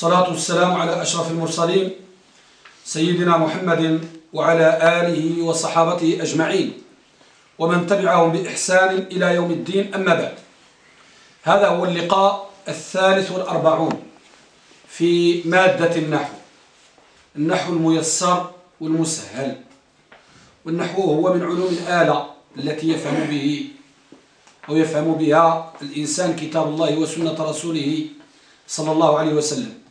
الصلاة والسلام على أشرف المرسلين سيدنا محمد وعلى آله وصحابته أجمعين ومن تبعهم بإحسان إلى يوم الدين أما بعد. هذا هو اللقاء الثالث والأربعون في مادة النحو. النحو الميسر والمسهل والنحو هو من علوم الآلة التي يفهم به أو يفهم بها الإنسان كتاب الله وسنة رسوله صلى الله عليه وسلم.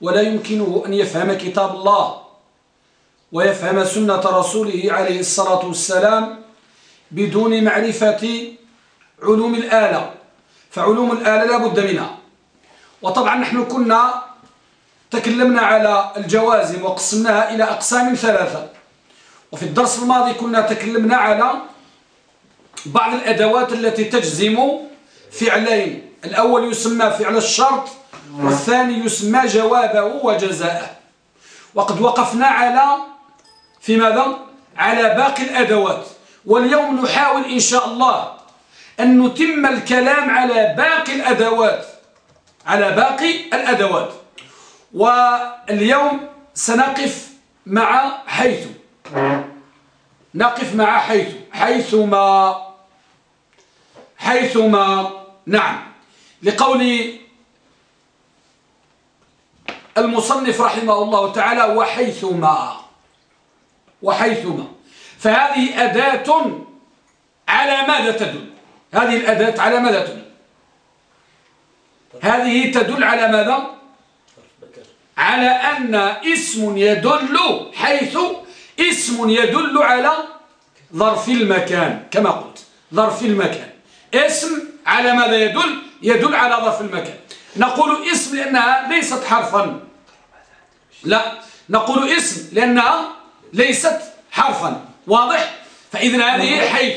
ولا يمكنه أن يفهم كتاب الله ويفهم سنة رسوله عليه الصلاة والسلام بدون معرفة علوم الآلة. فعلوم الآلة لا بد منها. وطبعا نحن كنا تكلمنا على الجوازم وقسمناها إلى أقسام ثلاثة. وفي الدرس الماضي كنا تكلمنا على بعض الأدوات التي تجزم فعلين. الأول يسمى فعل الشرط والثاني يسمى جوابه وجزاءه. وقد وقفنا على في ماذا؟ على باقي الأدوات. واليوم نحاول إن شاء الله أن نتم الكلام على باقي الأدوات. على باقي الأدوات. واليوم سنقف مع حيث. نقف مع حيث. حيثما. حيثما. نعم. لقول المصنف رحمه الله تعالى وحيثما وحيثما. فهذه أداة على ماذا تدل؟ هذه الأداة على ماذا تدل؟ هذه تدل على ماذا؟ على أن اسم يدل حيث اسم يدل على ظرف المكان كما قلت ظرف المكان. اسم على ماذا يدل؟ يدل على ظرف المكان. نقول اسم لأنها ليست حرفا. لا نقول اسم لأنها ليست حرفا واضح؟ فإذن هذه حيث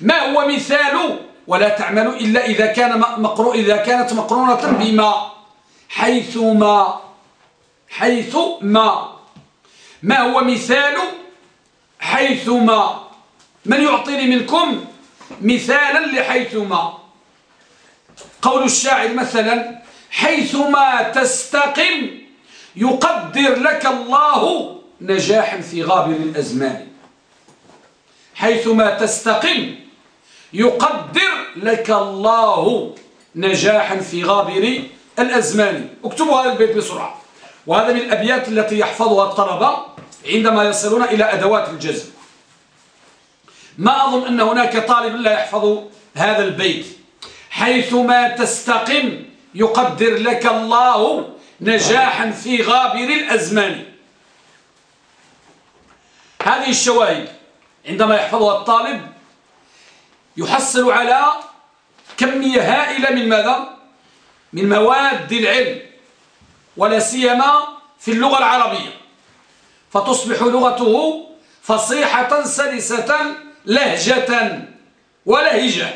ما هو مثال ولا تعمل إلا إذا كان مقرو إذا كانت مقرونة بما؟ حيثما حيث ما. ما هو مثال؟ حيثما من يعطيني منكم مثالا لحيثما قول الشاعر مثلا حيثما تستقم يقدر لك الله نجاحا في غابر الأزمان. حيثما تستقم يقدر لك الله نجاحا في غابر الأزمان. اكتبوا هذا البيت بسرعة. وهذا من الأبيات التي يحفظها الطلبة عندما يصلون إلى أدوات الجزم. ما أظن أن هناك طالب لا يحفظ هذا البيت. حيثما تستقم يقدر لك الله نجاحا في غابر الأزمان هذه الشواهد عندما يحفظها الطالب يحصل على كمية هائلة من ماذا؟ من مواد العلم ولا سيما في اللغة العربية فتصبح لغته فصيحة سلسة لهجة ولهجة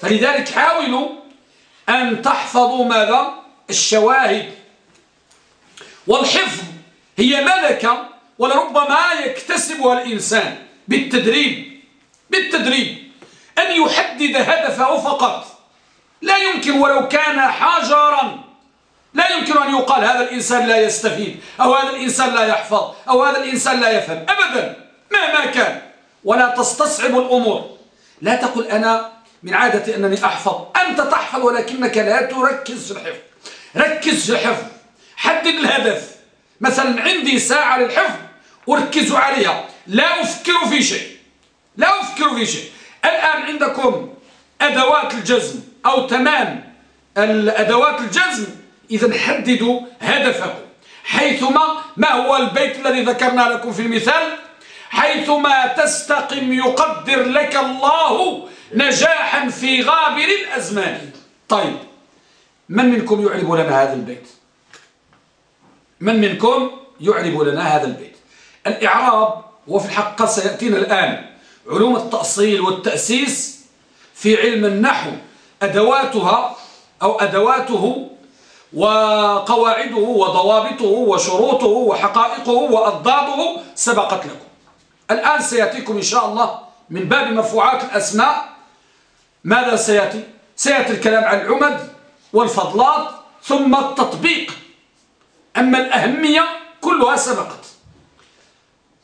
فلذلك حاولوا أن تحفظوا ماذا؟ الشواهد والحفظ هي ملكة ولربما يكتسبها الإنسان بالتدريب بالتدريب. أن يحدد هدفه فقط. لا يمكن ولو كان حجرا. لا يمكن أن يقال هذا الإنسان لا يستفيد أو هذا الإنسان لا يحفظ أو هذا الإنسان لا يفهم. أبدا مهما كان. ولا تستصعب الأمور. لا تقل أنا من عادتي أنني أحفظ. أنت تحفظ ولكنك لا تركز في الحفظ. ركز في الحفظ. حدد الهدف. مثلا عندي ساعة للحفظ أركز عليها. لا أفكر في شيء. لا أفكر في شيء. الآن عندكم أدوات الجزم أو تمام الأدوات الجزم. إذا حددوا هدفكم. حيثما ما هو البيت الذي ذكرنا لكم في المثال؟ حيثما تستقم يقدر لك الله نجاحا في غابر الأزمان. طيب من منكم يعرب لنا هذا البيت؟ من منكم يعرب لنا هذا البيت؟ الإعراب وفي الحقيقة سيأتينا الآن. علوم التأصيل والتأسيس في علم النحو أدواتها أو أدواته وقواعده وضوابطه وشروطه وحقائقه وأضداده سبقت لكم. الآن سيأتيكم إن شاء الله من باب مرفوعات الأسماء. ماذا سيأتي؟ سيأتي الكلام عن العمد والفضلات ثم التطبيق. أما الأهمية كلها سبقت.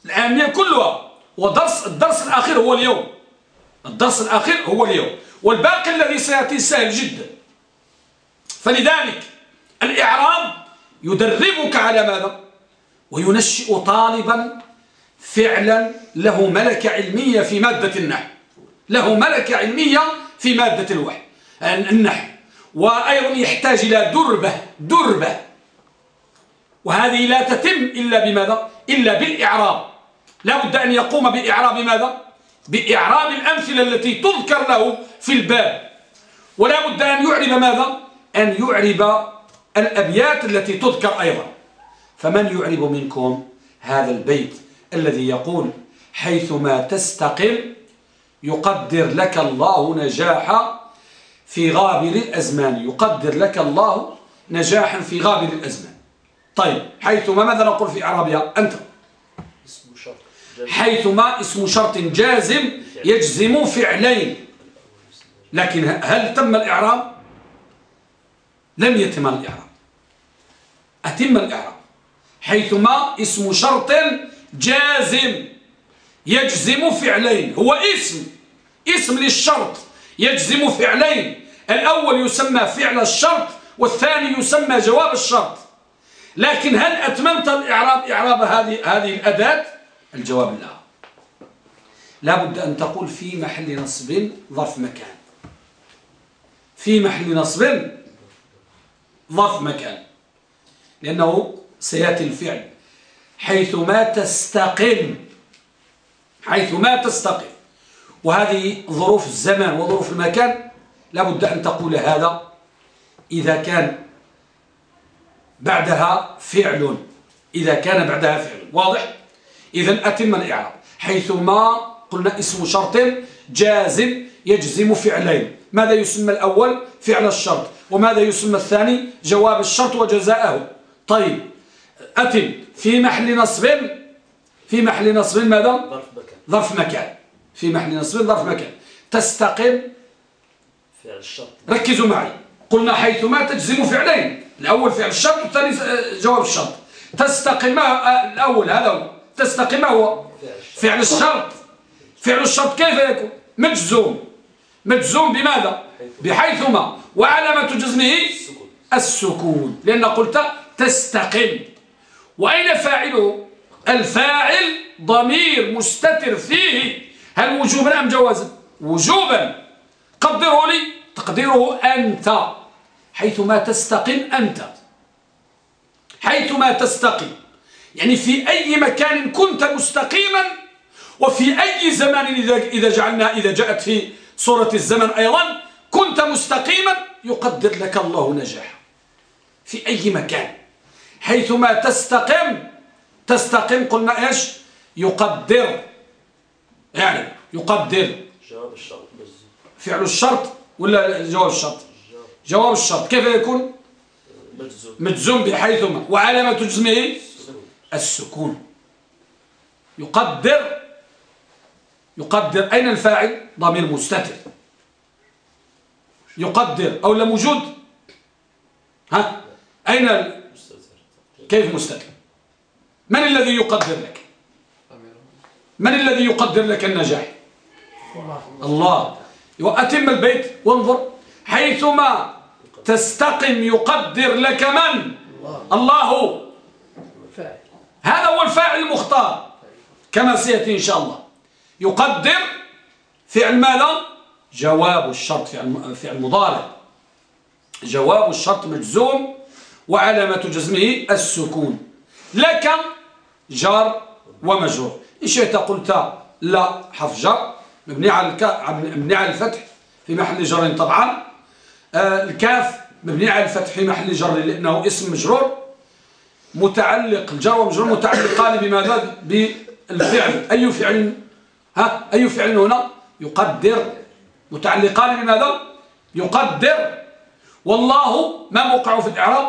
الأهمية كلها ودرس الدرس الأخير هو اليوم. الدرس الأخير هو اليوم. والباقي الذي سيأتي سهل جدا. فلذلك الإعراب يدربك على ماذا؟ وينشئ طالبا فعلا له ملكة علمية في مادة النحو. له ملكة علمية في مادة الوحي. النحو. وأيضا يحتاج إلى دربة دربة. وهذه لا تتم إلا بماذا؟ إلا بالإعراب. لا بد أن يقوم بإعراب ماذا؟ بإعراب الأمثلة التي تذكر له في الباب. ولا بد أن يعرب ماذا؟ أن يعرب الأبيات التي تذكر أيضا. فمن يعرب منكم هذا البيت الذي يقول حيثما تستقم يقدر لك الله نجاحا في غابر الأزمان. يقدر لك الله نجاحا في غابر الأزمان. طيب حيثما ماذا نقول في عربية أنت. حيثما اسم شرط جازم يجزم فعلين. لكن هل تم الإعراب؟ لم يتم الإعراب. أتم الإعراب. حيثما اسم شرط جازم يجزم فعلين. هو اسم. اسم للشرط يجزم فعلين. الأول يسمى فعل الشرط والثاني يسمى جواب الشرط. لكن هل أتممت الإعراب إعراب هذه هذه الأداة؟ الجواب لا. لابد أن تقول في محل نصب ظرف مكان. في محل نصب ظرف مكان. لأنه سيأتي الفعل. حيث ما تستقل. حيث ما تستقل. وهذه ظروف الزمان وظروف المكان لابد أن تقول هذا إذا كان بعدها فعل. إذا كان بعدها فعل. واضح؟ إذا أتم الإعراب. حيثما قلنا اسم شرط جازم يجزم فعلين. ماذا يسمى الأول؟ فعل الشرط. وماذا يسمى الثاني؟ جواب الشرط وجزاءه. طيب أتم. في محل نصب في محل نصب ماذا؟ ظرف مكان. ظرف مكان. في محل نصب ظرف مكان. تستقم. فعل الشرط. ركزوا معي. قلنا حيثما تجزم فعلين. الأول فعل الشرط والثاني جواب الشرط. تستقم الأول هذا هو. تستقم هو فعل الشرط. فعل الشرط كيف يكون؟ مجزوم. مجزوم بماذا؟ بحيثما وعلامة جزمه السكون. لأن قلت تستقم. وأين فاعله؟ الفاعل ضمير مستتر فيه. هل وجوبا أم جوازا؟ وجوبا. قدره لي تقديره أنت. حيثما تستقم أنت. حيثما تستقم. يعني في أي مكان كنت مستقيما وفي أي زمان إذا جعلنا إذا جاءت في صورة الزمن أيضا كنت مستقيما يقدر لك الله نجاح في أي مكان. حيثما تستقم تستقم قلنا إيش؟ يقدر. يعني يقدر. جواب الشرط فعل الشرط ولا جواب الشرط؟ جواب الشرط. كيف يكون؟ مجزوم. بحيثما. وعلامة جزمه السكون. يقدر يقدر أين الفاعل؟ ضمير مستتر. يقدر أو لا موجود ها؟ أين ال... كيف مستتر؟ من الذي يقدر لك؟ من الذي يقدر لك النجاح؟ الله. وأتم البيت. وانظر. حيثما تستقم يقدر لك من؟ الله. هذا هو الفاعل المختار. كما سيأتي إن شاء الله. يقدر فعل ماذا جواب الشرط فعل فعل مضارع جواب الشرط مجزوم وعلامة جزمه السكون. لك جار ومجرور. إن شئت قلت لا حرف جر. مبني على الفتح في محل جر طبعا. الكاف مبني على الفتح محل جر لأنه اسم مجرور متعلق الجر ومجرور متعلقان بماذا؟ بالفعل. أي فعل؟ ها؟ أي فعل هنا؟ يقدر. متعلقان بماذا؟ يقدر. والله ما موقعه في الإعراب؟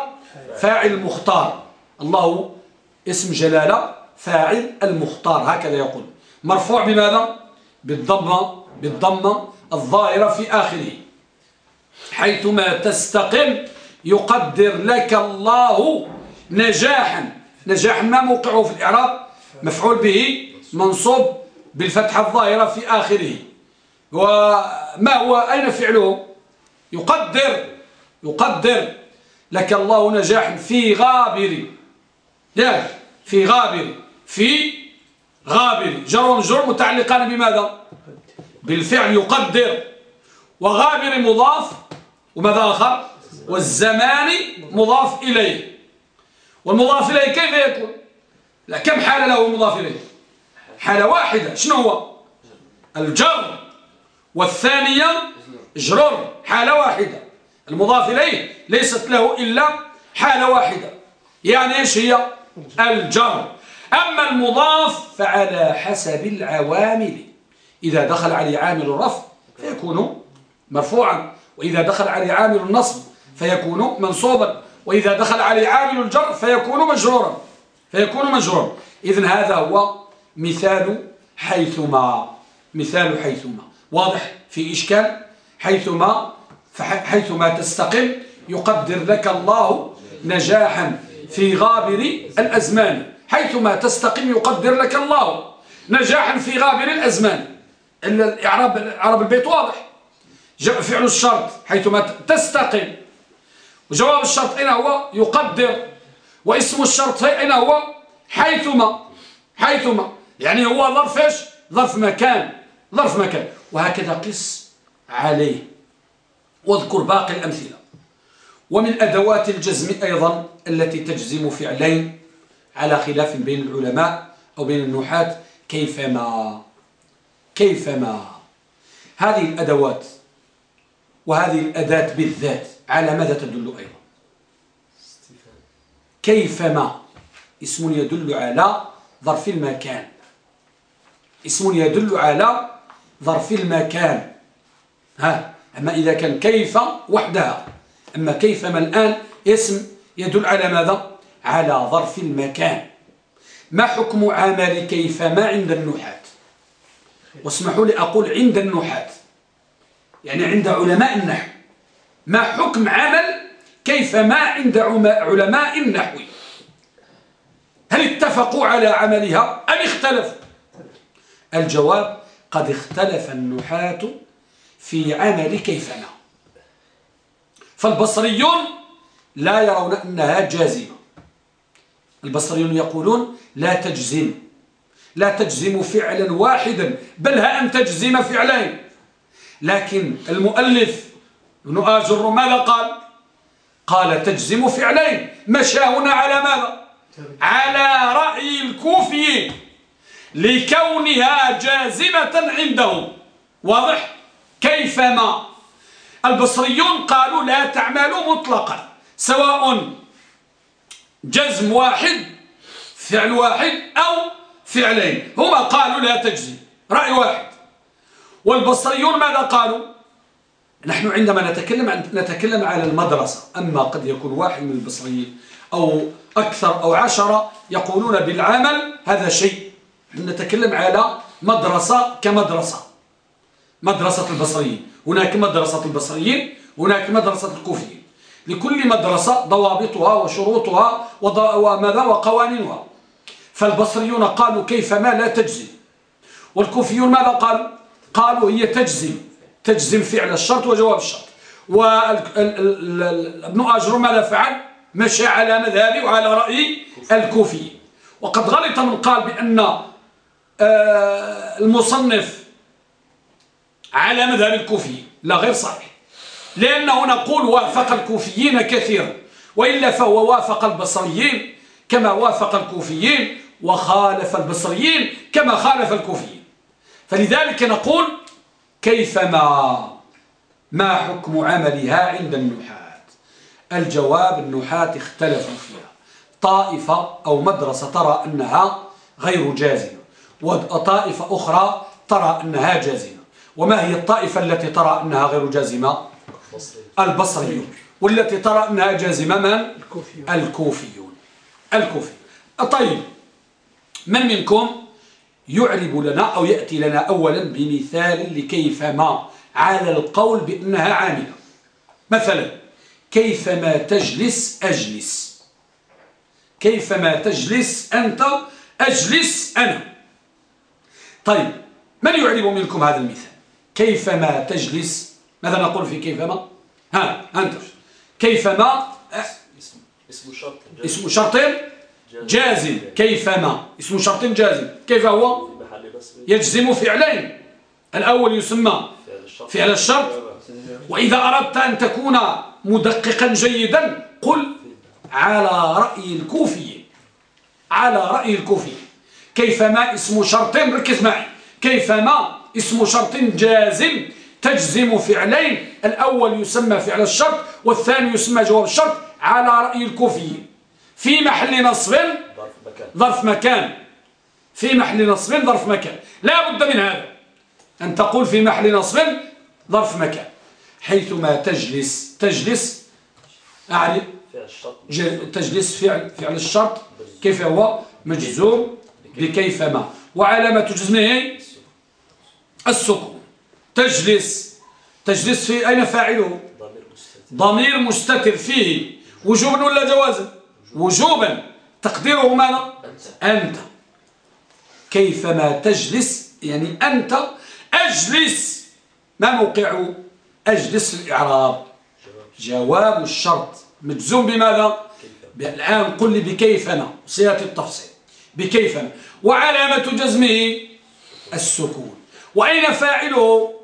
فاعل مختار. الله اسم جلالة فاعل المختار. هكذا يقول. مرفوع بماذا؟ بالضمة بالضمة الظاهرة في آخره. حيثما تستقم يقدر لك الله نجاحا. نجاحا ما موقعه في الإعراب؟ مفعول به منصوب بالفتحة الظاهرة في آخره. وما هو؟ أين فعله؟ يقدر يقدر لك الله نجاحا في غابر. يا في غابر في غابر. جر ومجرور متعلقان بماذا؟ بالفعل يقدر. وغابر مضاف وماذا آخر؟ والزمان مضاف إليه. والمضاف إليه كيف يكون؟ لا كم حالة له المضاف إليه؟ حالة واحدة. شنو هو؟ الجر. والثانية جرر حالة واحدة. المضاف إليه ليست له إلا حالة واحدة. يعني إيش هي؟ الجر. أما المضاف فعلى حسب العوامل. إذا دخل عليه عامل الرفع فيكون مرفوعا. وإذا دخل عليه عامل النصب فيكون منصوبا. وإذا دخل عليه عامل الجر فيكون مجرورا. فيكون مجرورا. إذن هذا هو مثال حيثما مثال حيثما. واضح في إشكال؟ حيثما حيثما تستقم يقدر لك الله نجاحا في غابر الأزمان. حيثما تستقم يقدر لك الله نجاحا في غابر الأزمان. الإعراب عرب البيت واضح. فعل الشرط حيثما تستقم وجواب الشرط أين هو؟ يقدر. واسم الشرط أين هو؟ حيثما. حيثما. يعني هو ظرف إيش؟ ظرف مكان. ظرف مكان. وهكذا قس عليه. واذكر باقي الأمثلة. ومن أدوات الجزم أيضا التي تجزم فعلين على خلاف بين العلماء أو بين النحاة. كيفما. كيفما. هذه الأدوات وهذه الأداة بالذات على ماذا تدل أيضا؟ كيفما اسم يدل على ظرف المكان. اسم يدل على ظرف المكان. ها أما إذا كان كيف وحدها. أما كيفما الآن اسم يدل على ماذا؟ على ظرف المكان. ما حكم عمل كيفما عند النحاة؟ واسمحوا لي أقول عند النحاة. يعني عند علماء النحو. ما حكم عمل كيفما عند علماء النحو؟ هل اتفقوا على عملها أم اختلفوا؟ الجواب قد اختلف النحاة في عمل كيفما فالبصريون لا يرون أنها جازمة. البصريون يقولون لا تجزم. لا تجزم فعلا واحدا. بل ها أن تجزم فعلين. لكن المؤلف ابن آجر ماذا قال؟ قال تجزم فعلين. مشى هنا على ماذا؟ على رأي الكوفيين لكونها جازمة عندهم واضح؟ كيفما؟ البصريون قالوا لا تعمل مطلقا سواء جزم واحد فعل واحد أو فعلين. هما قالوا لا تجزم. رأي واحد. والبصريون ماذا قالوا؟ نحن عندما نتكلم نتكلم على المدرسة أما قد يكون واحد من البصريين أو أكثر أو عشرة يقولون بالعمل هذا شيء. نتكلم على مدرسة كمدرسة. مدرسة البصريين. هناك مدرسة البصريين هناك مدرسة الكوفيين. لكل مدرسة ضوابطها وشروطها وماذا؟ وقوانينها. فالبصريون قالوا كيف ما لا تجزم والكوفيون ماذا قالوا؟ قالوا هي تجزم تجزم فعل الشرط وجواب الشرط. وابن أجر ماذا فعل؟ مشى على مذهبي وعلى رأي الكوفي وقد غلط من قال بأن آه، المصنف على مذهب الكوفي لا غير صحيح. لأنه نقول وافق الكوفيين كثيرا. وإلا فهو وافق البصريين كما وافق الكوفيين وخالف البصريين كما خالف الكوفيين. فلذلك نقول كيفما ما حكم عملها عند النحاة الجواب النحاة اختلفوا فيها. طائفة أو مدرسة ترى أنها غير جازمة وطائفة أخرى ترى أنها جازمة وما هي الطائفة التي ترى أنها غير جازمة البصريون. والتي ترى أنها جازمة من؟ الكوفيون. الكوفي طيب من منكم؟ يعرب لنا أو يأتي لنا أولا بمثال لكيفما على القول بأنها عاملة. مثلا كيفما تجلس أجلس. كيفما تجلس أنت أجلس أنا. طيب من يعرب منكم هذا المثال؟ كيفما تجلس؟ ماذا نقول في كيفما ها أنت. كيفما اسم شرط. اسم شرط جازم كيفما اسم شرط جازم كيف هو؟ يجزم فعلين. الأول يسمى فعل الشرط. وإذا أردت أن تكون مدققا جيدا قل على رأي الكوفي. على رأي الكوفي. كيفما اسم شرط ركز معي. كيفما اسم شرط جازم تجزم فعلين. الأول يسمى فعل الشرط والثاني يسمى جواب الشرط على رأي الكوفي. في محل نصب ظرف مكان. في محل نصب ظرف مكان. لا بد من هذا. أن تقول في محل نصب ظرف مكان. حيثما تجلس تجلس أعرف تجلس فعل فعل الشرط. كيف هو؟ مجزوم. بكيفما وعلامة جزمه السكون. تجلس. تجلس في أين فاعله؟ ضمير مستتر. فيه. وجوبا ولا جوازا وجوبا تقديره ماذا أنت. كيفما تجلس يعني أنت أجلس. ما موقعه أجلس الإعراب؟ جواب الشرط. مجزوم بماذا؟ الآن قل لي بكيفنا صيغة التفصيل. بكيفنا. وعلامة جزمه السكون. وأين فاعله؟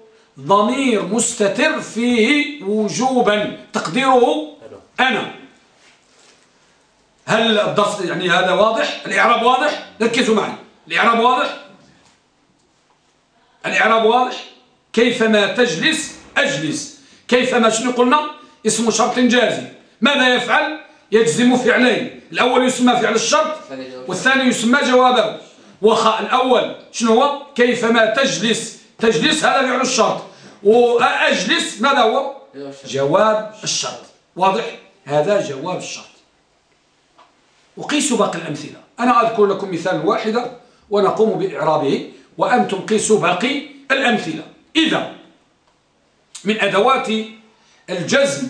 ضمير مستتر فيه وجوبا. تقديره أنا. هل الدرس يعني هذا واضح؟ الإعراب واضح؟ ركزوا معي. الإعراب واضح؟ الإعراب واضح؟ كيفما تجلس أجلس. كيفما شنو قلنا؟ اسم شرط جازم. ماذا يفعل؟ يجزم فعلين. الأول يسمى فعل الشرط والثاني يسمى جوابه. وخاء الأول شنو هو؟ كيفما تجلس. تجلس هذا فعل الشرط. وأجلس ماذا هو؟ جواب الشرط. واضح؟ هذا جواب الشرط. وقيسوا باقي الأمثلة. أنا أذكر لكم مثال واحدة ونقوم بإعرابه وأنتم قيسوا باقي الأمثلة. إذا من أدوات الجزم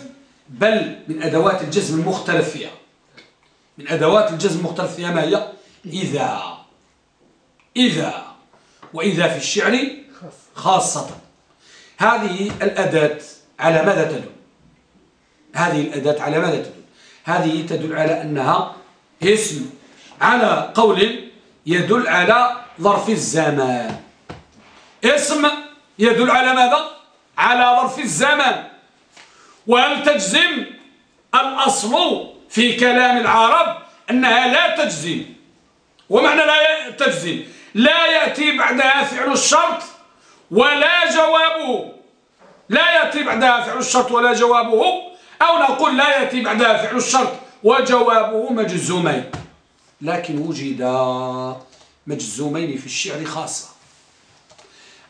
بل من أدوات الجزم المختلف فيها. من أدوات الجزم المختلف فيها ما هي؟ إذا. إذا. وإذا في الشعر خاصة. هذه الأداة على ماذا تدل؟ هذه الأداة على ماذا تدل؟ هذه تدل على أنها اسم على قول يدل على ظرف الزمان. اسم يدل على ماذا؟ على ظرف الزمان. وهل تجزم الأصل في كلام العرب أنها لا تجزم؟ ومعنى لا تجزم؟ لا يأتي بعدها فعل الشرط ولا جوابه لا يأتي بعدها فعل الشرط ولا جوابه أو نقول لا يأتي بعدها فعل الشرط وجوابه مجزومين. لكن وجد مجزومين في الشعر خاصة.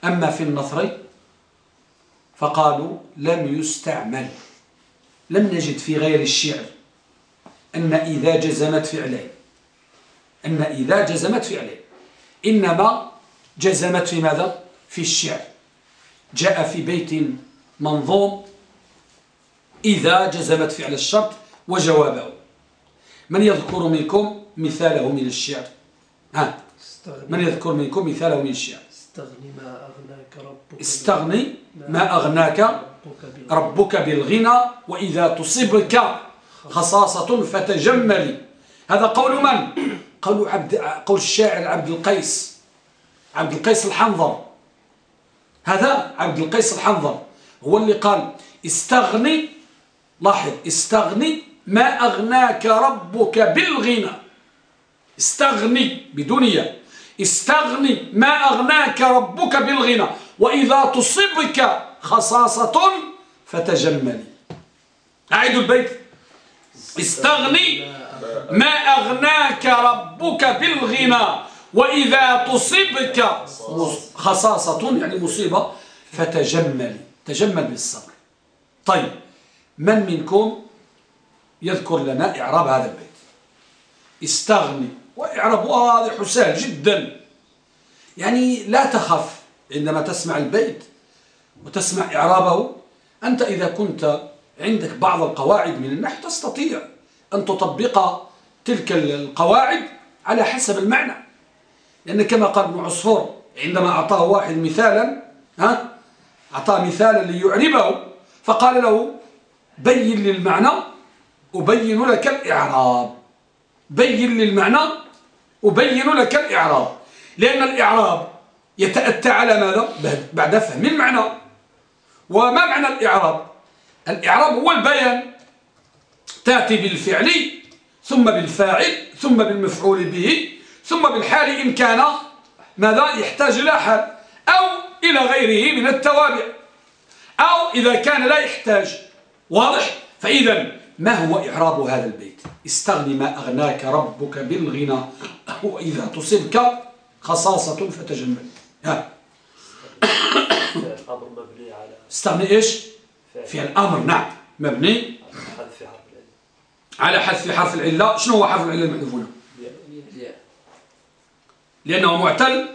أما في النثر فقالوا لم يستعمل. لم نجد في غير الشعر أن إذا جزمت فعلين. أن إذا جزمت فعلين. إنما جزمت في ماذا؟ في الشعر. جاء في بيت منظوم إذا جزمت فعل الشرط وجوابه. من يذكر منكم مثاله من الشعر؟ ها. من يذكر منكم مثاله من الشعر؟ استغني ما أغناك ربك استغني ما أغناك ربك بالغنى وإذا تصبك خصاصة فتجملي هذا قول من؟ قول, عبد قول الشاعر عبد القيس. عبد القيس الحنظر. هذا عبد القيس الحنظر. هو اللي قال استغني لاحظ استغني ما أغناك ربك بالغنى. استغني بدنيا. استغني ما أغناك ربك بالغنى. وإذا تصبك خصاصة فتجملي. أعيد البيت. استغني ما أغناك ربك بالغنى. وإذا تصبك خصاصة يعني مصيبة فتجملي. تجمل بالصبر. طيب من منكم يذكر لنا إعراب هذا البيت. استغني وإعراب واضح وسهل جدا. يعني لا تخف عندما تسمع البيت وتسمع إعرابه. أنت إذا كنت عندك بعض القواعد من النحو تستطيع أن تطبق تلك القواعد على حسب المعنى. لأن كما قال ابن عصفور عندما أعطاه واحد مثالا ها أعطاه مثالا ليعربه فقال له بين للمعنى أبين لك الإعراب. بين للمعنى أبين لك الإعراب. لأن الإعراب يتأتى على ماذا؟ بعد فهم المعنى. وما معنى الإعراب؟ الإعراب هو البيان. تأتي بالفعل ثم بالفاعل ثم بالمفعول به ثم بالحال إن كان ماذا؟ يحتاج إلى حال أو إلى غيره من التوابع. أو إذا كان لا يحتاج. واضح؟ فإذا ما هو إعراب هذا البيت؟ استغني ما أغناك ربك بالغنى. وإذا تصبك خصاصة فتجمل. ها. استغني إيش؟ في الأمر نعم. مبني على حذف حرف العلة. شنو هو حرف العلة المحذوف هنا؟ لأنه معتل.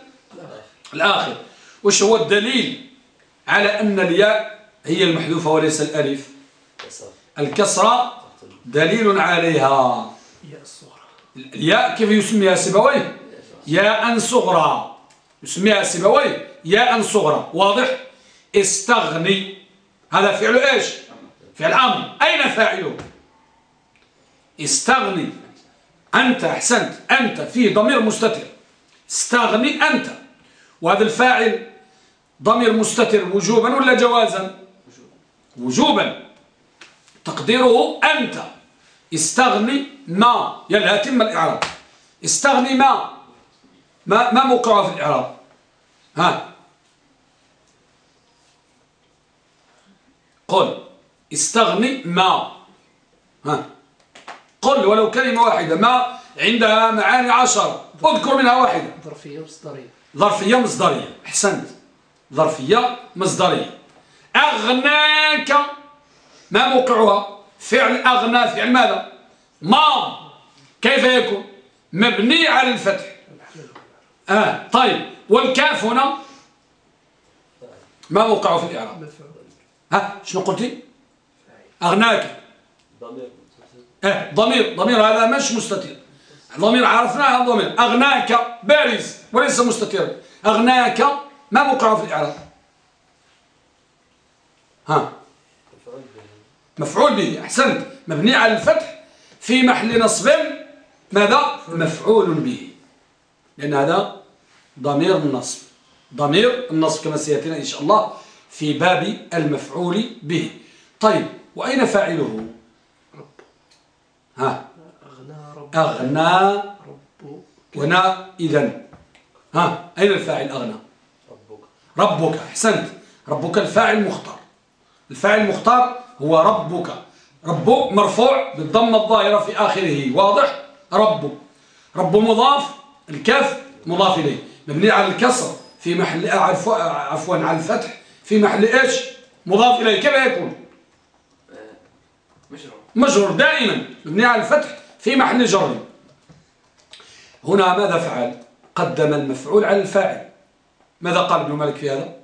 الآخر. وش هو الدليل على أن الياء هي المحذوفة وليس الألف؟ الكسرة دليل عليها. الياء كيف يسميها سبويه ياء صغرى. يسميها سبويه ياء صغرى. واضح؟ استغني. هذا فعل إيش؟ فعل أمر. أين فاعله؟ استغني. أنت أحسنت. أنت فيه ضمير مستتر. استغني أنت. وهذا الفاعل ضمير مستتر وجوبا ولا جوازا؟ وجوبا. تقديره أنت. استغني ما. يلا تم الإعراب. استغني ما. ما, ما موقعه في الإعراب. ها. قل. استغني ما. ها. قل ولو كلمة واحدة. ما عندها معاني عشر. اذكر منها واحدة. ظرفية مصدرية. ظرفية مصدرية. أحسنت. ظرفية مصدرية. أغناك ما موقعها؟ فعل أغنى فعل ماذا؟ ما كيف يكون؟ مبني على الفتح. آه طيب. والكاف هنا؟ ما موقعه في الإعراب؟ ها شنو قلتي؟ أغناك. آه ضمير. ضمير هذا مش مستتر ضمير عرفناه ضمير. أغناك بارز وليس مستتر أغناك ما موقعه في الإعراب؟ ها. مفعول به أحسنت. مبني على الفتح في محل نصب. ماذا؟ مفعول به. لأن هذا ضمير النصب. ضمير النصب كما سيأتينا إن شاء الله في باب المفعول به. طيب وأين فاعله؟ رب ها؟ أغنى رب أغنى رب ونا إذن. ها؟ أين الفاعل أغنى؟ ربك. ربك. أحسنت. ربك الفاعل مختار الفاعل مختار هو ربك. رب مرفوع بالضمة الظاهرة في آخره. واضح؟ رب. رب مضاف الكاف مضاف إليه. مبني على الكسر. في محل عفوا على الفتح. في محل إيش؟ مضاف إليه. كيف يكون؟ مجرور. مجرور دائما. مبني على الفتح. في محل جر. هنا ماذا فعل؟ قدم المفعول على الفاعل. ماذا قال ابن مالك في هذا؟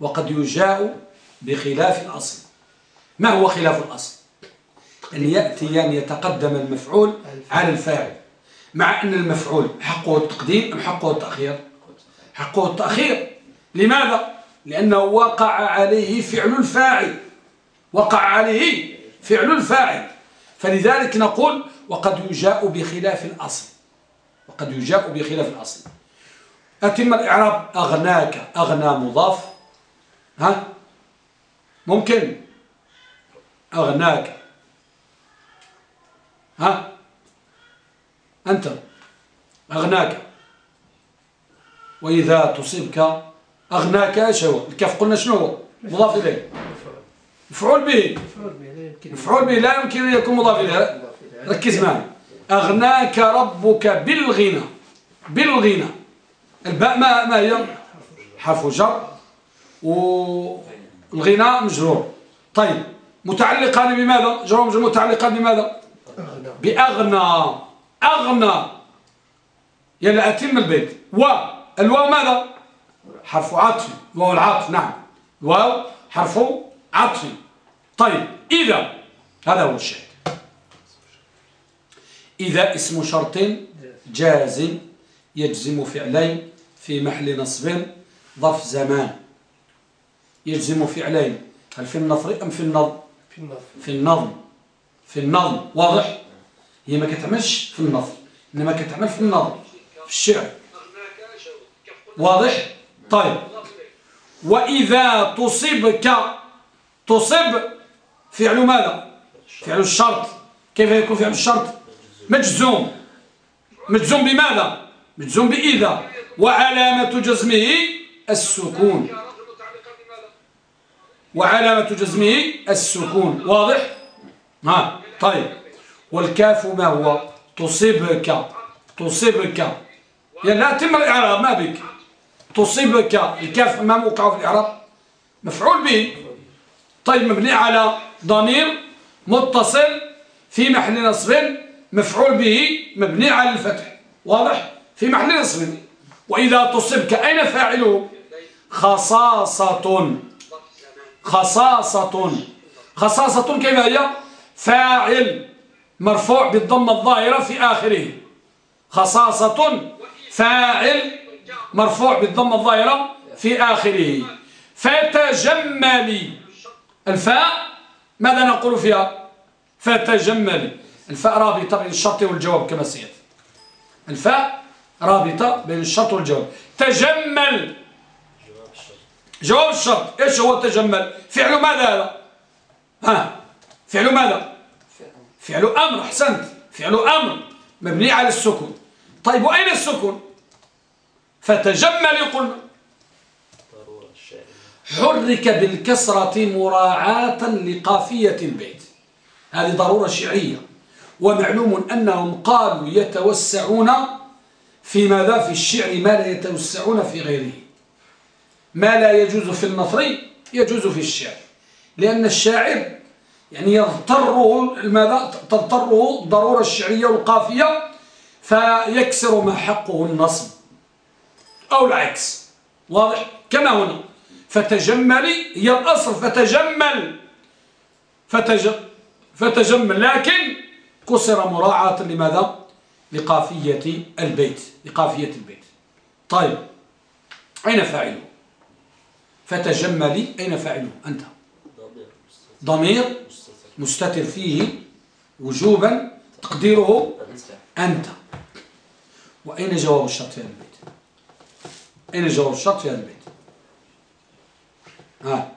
وقد يجاء بخلاف الأصل. ما هو خلاف الأصل؟ أن يأتي أن يتقدم المفعول على الفاعل. مع أن المفعول حقه التقديم أم حقه التأخير؟ حقه التأخير. لماذا؟ لأنه وقع عليه فعل الفاعل. وقع عليه فعل الفاعل. فلذلك نقول وقد يجاء بخلاف الأصل. وقد يجاء بخلاف الأصل. أتم الإعراب أغناك أغنى مضاف؟ ها؟ ممكن. أغناك. ها؟ أنت. أغناك. وإذا تصيبك أغناك إيش هو؟ الكاف قلنا شنو هو؟ مضاف إليه. مفعول به. مفعول به لا يمكن أن يكون مضاف إليه. ركز معي. أغناك ربك بالغنى. بالغنى. الباء ما, ما هي؟ حرف جر. والغنى مجرور. طيب. متعلقان بماذا؟ جرام مجرور متعلقان بماذا؟ بأغنى أغنى. يلا أتم البيت. و الواو ماذا؟ حرف عطف واو العطف نعم. واو حرف عطف طيب إذا هذا هو الشيء. إذا اسم شرط جازم يجزم فعلين في محل نصب ظرف زمان. يجزم فعلين هل في النظر أم في النظم في النظر. في النظم. في النظم. واضح؟ هي ما كتعملش في النظم إنما كتعمل في النظم في الشعر. واضح؟ طيب. وإذا تصبك تصب فعل ماذا؟ فعل الشرط. كيف يكون فعل الشرط؟ مجزوم. مجزوم بماذا؟ مجزوم بإذا. وعلامة جزمه السكون. وعلامة جزمه السكون. واضح؟ ها طيب. والكاف ما هو؟ تصيبك تصيبك يعني لا تم الإعراب ما بك. تصيبك الكاف ما موقع في الإعراب؟ مفعول به. طيب مبني على ضمير متصل في محل نصب مفعول به مبني على الفتح. واضح؟ في محل نصب. وإذا تصبك أين فاعله؟ خصاصة. خصاصة. خصاصة كيف هي؟ فاعل مرفوع بالضمة الظاهرة في آخره. خصاصة فاعل مرفوع بالضمة الظاهرة في آخره. فتجملي. الفاء ماذا نقول فيها؟ فتجملي. الفاء رابطة بين الشرط والجواب كما سيأتي. الفاء رابطة بين الشرط والجواب. تجمل. جواب الشرط. إيش هو تجمل فعل ماذا هذا؟ ها؟ فعل ماذا؟ فعل أمر. أحسنت. فعل أمر. مبني على السكون. طيب وأين السكون؟ فتجمل قلنا. حرك بالكسرة مراعاة لقافية البيت. هذه ضرورة شعرية ومعلوم أنهم قالوا يتوسعون في ماذا؟ في الشعر ما لا يتوسعون في غيره. ما لا يجوز في النثر يجوز في الشعر. لأن الشاعر يعني يضطره ماذا؟ تضطره الضرورة الشعرية والقافية فيكسر ما حقه النصب. أو العكس. واضح؟ كما هنا. فتجملي هي الأصل فتجمل. فتج... فتجمل. لكن كسر مراعاة لماذا؟ لقافية البيت. لقافية البيت. طيب. أين فاعله؟ فتجملي. أين فاعله؟ أنت. ضمير مستتر فيه وجوبا تقديره أنت. وأين جواب الشرط في هذا البيت؟ أين جواب الشرط في هذا البيت؟ ها.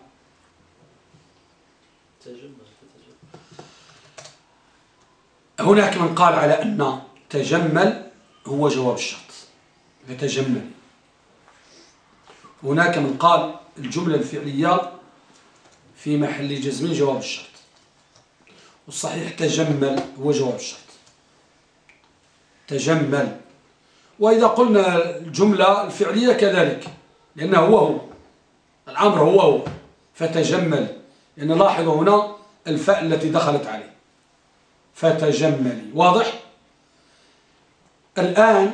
هناك من قال على أن تجمل هو جواب الشرط. فتجمل هناك من قال الجملة الفعلية في محل جزم جواب الشرط. والصحيح تجمل هو جواب الشرط. تجمل. وإذا قلنا الجملة الفعلية كذلك لأنه هو هو. الأمر هو هو. فتجمل. يعني لاحظوا هنا الفاء التي دخلت عليه. فتجملي واضح؟ الآن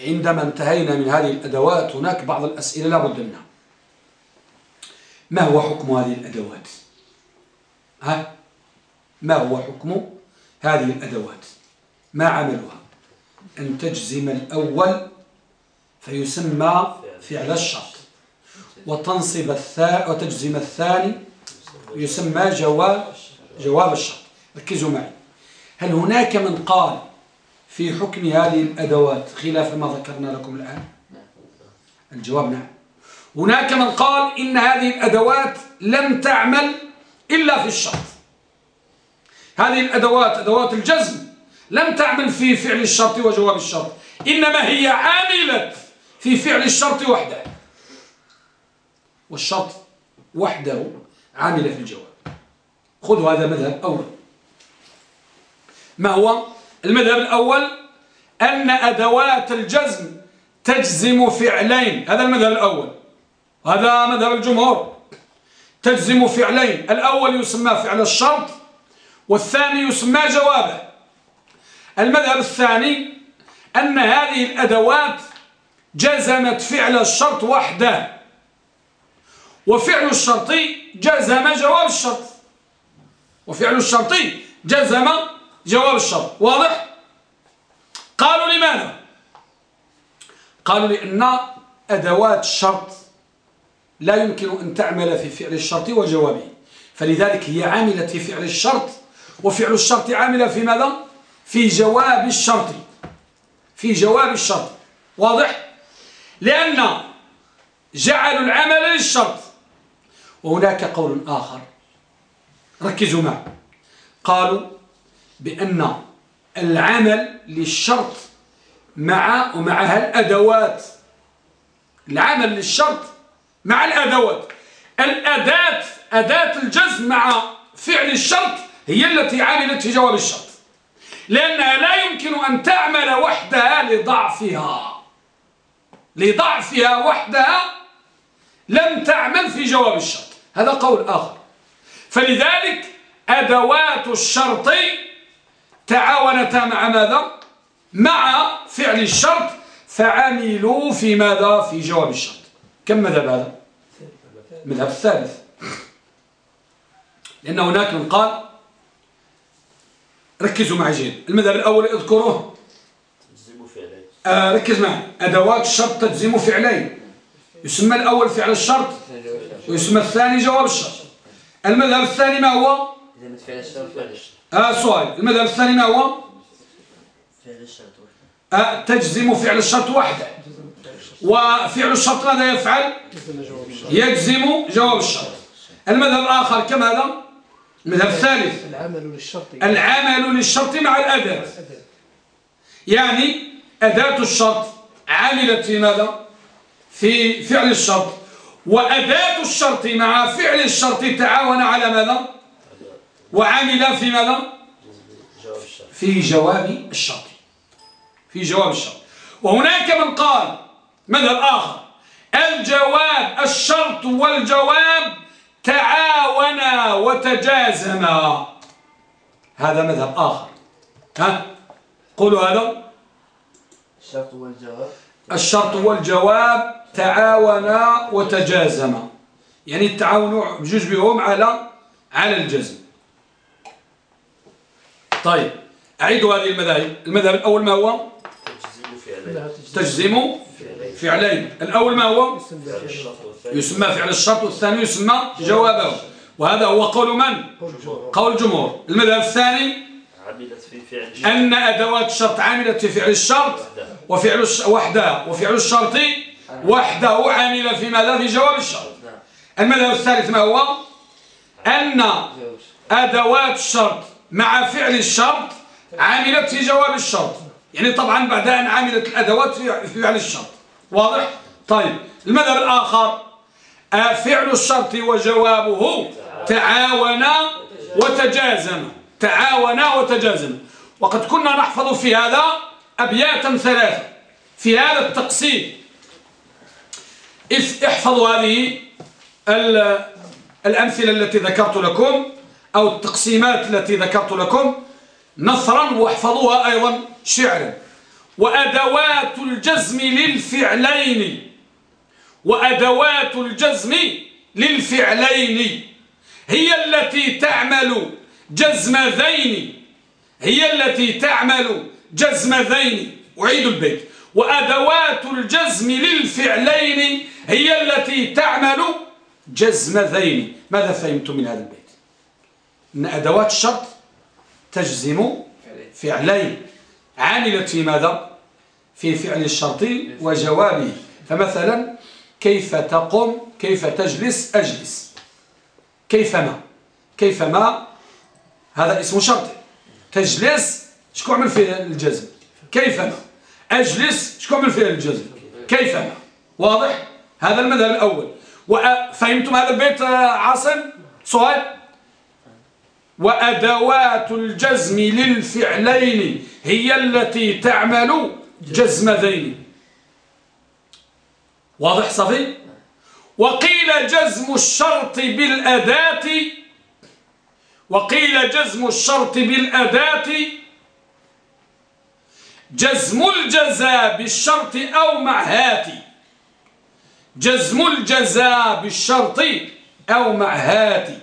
عندما انتهينا من هذه الأدوات هناك بعض الأسئلة لا بد منها. ما هو حكم هذه الأدوات؟ ها؟ ما هو حكم هذه الأدوات؟ ما عملها؟ أن تجزم الأول فيسمى فعل الشرط. وتنصب الثاء وتجزم الثاني يسمى جواب جواب الشرط. ركزوا معي. هل هناك من قال في حكم هذه الأدوات خلاف ما ذكرنا لكم الآن؟ الجواب نعم. هناك من قال إن هذه الأدوات لم تعمل إلا في الشرط. هذه الأدوات أدوات الجزم لم تعمل في فعل الشرط وجواب الشرط. إنما هي عاملة في فعل الشرط وحده. والشرط وحده عامل في الجواب. خذوا هذا مذهب أول. ما هو؟ المذهب الأول أن أدوات الجزم تجزم فعلين. هذا المذهب الأول. هذا مذهب الجمهور. تجزم فعلين. الأول يسمى فعل الشرط والثاني يسمى جوابه. المذهب الثاني أن هذه الأدوات جزمت فعل الشرط وحده وفعل الشرطي جزم جواب الشرط. وفعل الشرطي جزم جواب الشرط. واضح؟ قالوا لماذا؟ قالوا لأن أدوات الشرط لا يمكن أن تعمل في فعل الشرط وجوابه. فلذلك هي عاملة في فعل الشرط وفعل الشرط عاملة في ماذا؟ في جواب الشرط. في جواب الشرط. واضح؟ لأن جعلوا العمل للشرط. وهناك قول آخر. ركزوا معه قالوا بأن العمل للشرط مع ومعها الأدوات. العمل للشرط مع الأدوات. الأداة أداة الجزم مع فعل الشرط هي التي عملت في جواب الشرط. لأنها لا يمكن أن تعمل وحدها لضعفها. لضعفها وحدها لم تعمل في جواب الشرط. هذا قول آخر. فلذلك أدوات الشرط تعاونتا مع ماذا؟ مع فعل الشرط. فعملوا في ماذا؟ في جواب الشرط. كم مذهب هذا؟ المذهب الثالث. لأن هناك من قال ركزوا معي جيد. المذهب الأول اذكروه. آه ركز معي. أدوات الشرط تجزم فعلين يسمى الأول فعل الشرط ويسمى الثاني جواب الشرط. المذهب الثاني ما هو؟ آه سؤال. المذهب الثاني ما هو؟ فعل الشرط آه تجزم فعل الشرط وحده. وفعل الشرط ماذا يفعل؟ يجزم جواب الشرط. المذهب الآخر كم هذا؟ المذهب الثالث. العمل للشرط. العمل للشرط مع الأداة. يعني أداة الشرط عملت في ماذا؟ في فعل الشرط. وأداة الشرط مع فعل الشرط تعاون على ماذا؟ وعمل في ماذا؟ في جواب الشرط. في جواب الشرط. وهناك من قال ماذا الآخر؟ الجواب الشرط والجواب تعاونا وتجازما هذا مذهب آخر. ها؟ قولوا هذا. الشرط والجواب. الشرط والجواب تعاونا وتجازما يعني التعاون بجوج بهم على على الجزم. طيب أعيدوا هذه المذاهب. المذهب الأول ما هو؟ تجزم فعلين. الأول ما هو؟ يسمى فعل الشرط. والثاني يسمى جوابه. وهذا هو قول من؟ قول الجمهور المذهب الثاني؟ أن أدوات الشرط عاملة في فعل الشرط وفعل وحدها وفعل الشرط وحده. عامل في ماذا؟ في جواب الشرط. المذهب الثالث ما هو؟ أن أدوات الشرط مع فعل الشرط عاملت في جواب الشرط. يعني طبعا بعد أن عملت الأدوات في فعل الشرط. واضح؟ طيب المذهب الآخر فعل الشرط وجوابه تعاونا وتجازم. تعاونا وتجازم. وقد كنا نحفظ في هذا أبياتا ثلاثة. في هذا التقسيم. احفظوا هذه الأمثلة التي ذكرت لكم أو التقسيمات التي ذكرت لكم نثرا واحفظوها أيضا شعرا. وأدوات الجزم للفعلين. وأدوات الجزم للفعلين. هي التي تعمل جزم ذين. هي التي تعمل جزم ذين. أعيد البيت. وأدوات الجزم للفعلين. هي التي تعمل جزم ذين. ماذا فهمتم من هذا البيت؟ أن أدوات الشرط تجزم فعلين. عاملت في ماذا؟ في فعل الشرط وجوابه فمثلا كيف تقوم؟ كيف تجلس؟ أجلس. كيفما كيفما هذا اسم شرط تجلس شكو عمل فيه الجزم؟ كيفما أجلس شكو عمل فيه الجزم؟ كيفما واضح؟ هذا المذهب الأول. فهمتم هذا البيت عاصم؟ سؤال؟ وأدوات الجزم للفعلين هي التي تعمل جزم ذين واضح صفي وقيل جزم الشرط بالأداة وقيل جزم الشرط بالأداة جزم الجزاء بالشرط أو مع هاتي جزم الجزاء بالشرط أو مع هاتي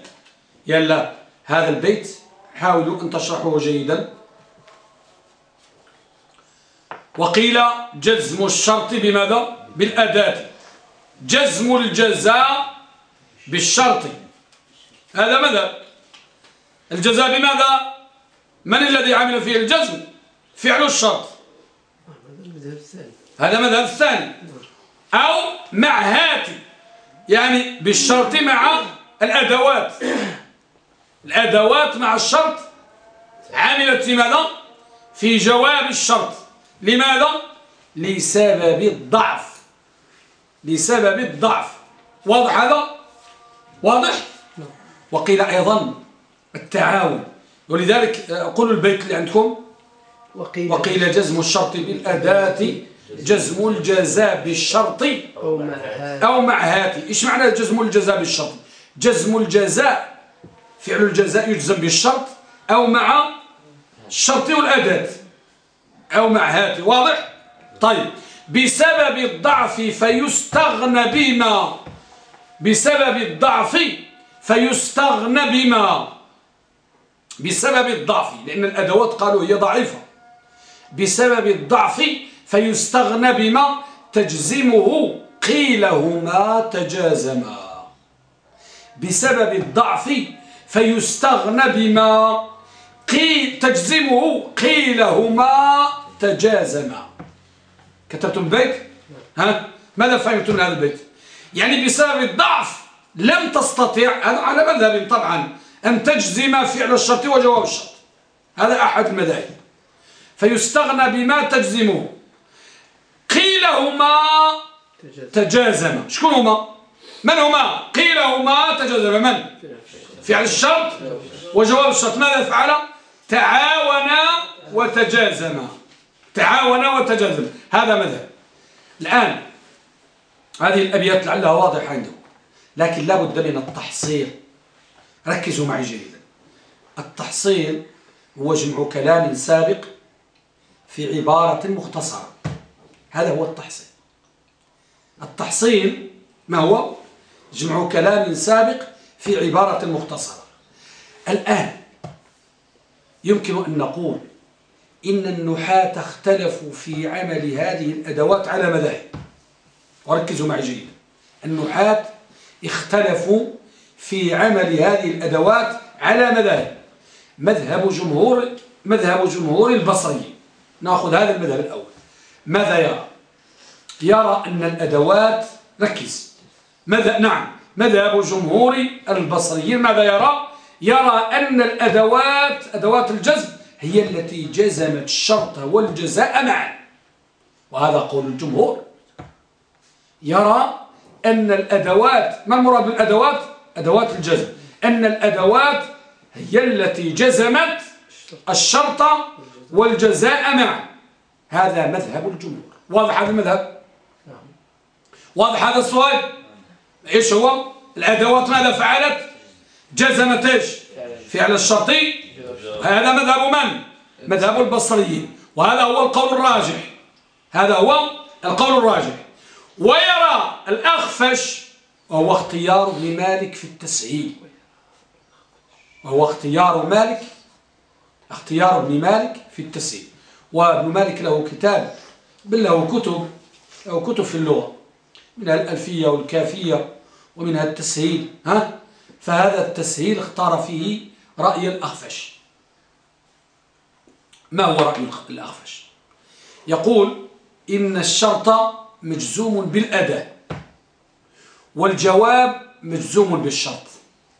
يلا هذا البيت حاولوا أن تشرحوه جيدا. وقيل جزم الشرط بماذا؟ بالأداة. جزم الجزاء بالشرط. هذا ماذا؟ الجزاء بماذا؟ من الذي عمل فيه الجزم؟ فعل الشرط. هذا مذهب الثاني. أو مع هاتي يعني بالشرط مع الأدوات. الأدوات مع الشرط عملت في ماذا في جواب الشرط. لماذا؟ لسبب الضعف. لسبب الضعف. واضح هذا؟ واضح؟ وقيل أيضا التعاون. ولذلك قولوا البيت اللي عندكم. وقيل, وقيل جزم الشرط بالأداة جزم الجزاء بالشرط. أو مع هذا أو مع هاتي إيش معنى جزم الجزاء بالشرط؟ جزم الجزاء فعل الجزاء يجزم بالشرط أو مع الشرط والأداة أو مع هاتي واضح؟ طيب. بسبب الضعف فيستغنى بما. بسبب الضعف فيستغنى بما. بسبب الضعف لأن الأدوات قالوا هي ضعيفة. بسبب الضعف فيستغنى بما تجزمه قيلهما تجازما. بسبب الضعف فيستغنى بما. قيل تجزمه قيلهما تجازما. كتبتم البيت؟ ها؟ ماذا فهمتم من هذا البيت؟ يعني بسبب الضعف لم تستطيع هذا على مذهب طبعا أن تجزم فعل الشرط وجواب الشرط. هذا أحد المذاهب. فيستغنى بما تجزمه. قيل هما تجازم شكون هما؟ من هما؟ قيل هما تجازم من؟ فعل الشرط وجواب الشرط. ماذا فعل؟ تعاون وتجازم. تعاون وتجازم. هذا مذهب. الآن هذه الأبيات لعلها واضحة عندكم لكن لا بد من التحصيل. ركزوا معي جيدا. التحصيل هو جمع كلام سابق في عبارة مختصرة. هذا هو التحصيل. التحصيل ما هو؟ جمع كلام سابق في عبارة مختصرة. الآن يمكن أن نقول إن النحاة اختلفوا في عمل هذه الأدوات على مذاهب وركزوا معي جيدا النحاة اختلفوا في عمل هذه الأدوات على مذاهب مذهب جمهور مذهب جمهور البصريين نأخذ هذا المذهب الأول. ماذا يرى؟ يرى أن الأدوات ركز. ماذا؟ نعم. مذهب جمهور البصريين ماذا يرى؟ يرى أن الأدوات أدوات الجزم هي التي جزمت الشرط والجزاء معا. وهذا قول الجمهور. يرى أن الأدوات ما المراد بالأدوات؟ أدوات الجزم. أن الأدوات هي التي جزمت الشرط والجزاء معا. هذا مذهب الجمهور. واضح هذا المذهب؟ واضح هذا السؤال؟ إيش هو؟ الأدوات ماذا فعلت؟ جزمت إيش فعل الشرطي. هذا مذهب من؟ مذهب البصريين. وهذا هو القول الراجح. هذا هو القول الراجح. ويرى الأخفش وهو اختيار ابن مالك في التسعيد وهو اختيار مالك اختيار ابن مالك في التسعيد وابن مالك له كتاب بل له كتب له كتب في اللغة. منها الألفية والكافية ومنها التسهيل ها؟ فهذا التسهيل اختار فيه رأي الأخفش. ما هو رأي الأخفش؟ يقول إن الشرط مجزوم بالأداء والجواب مجزوم بالشرط.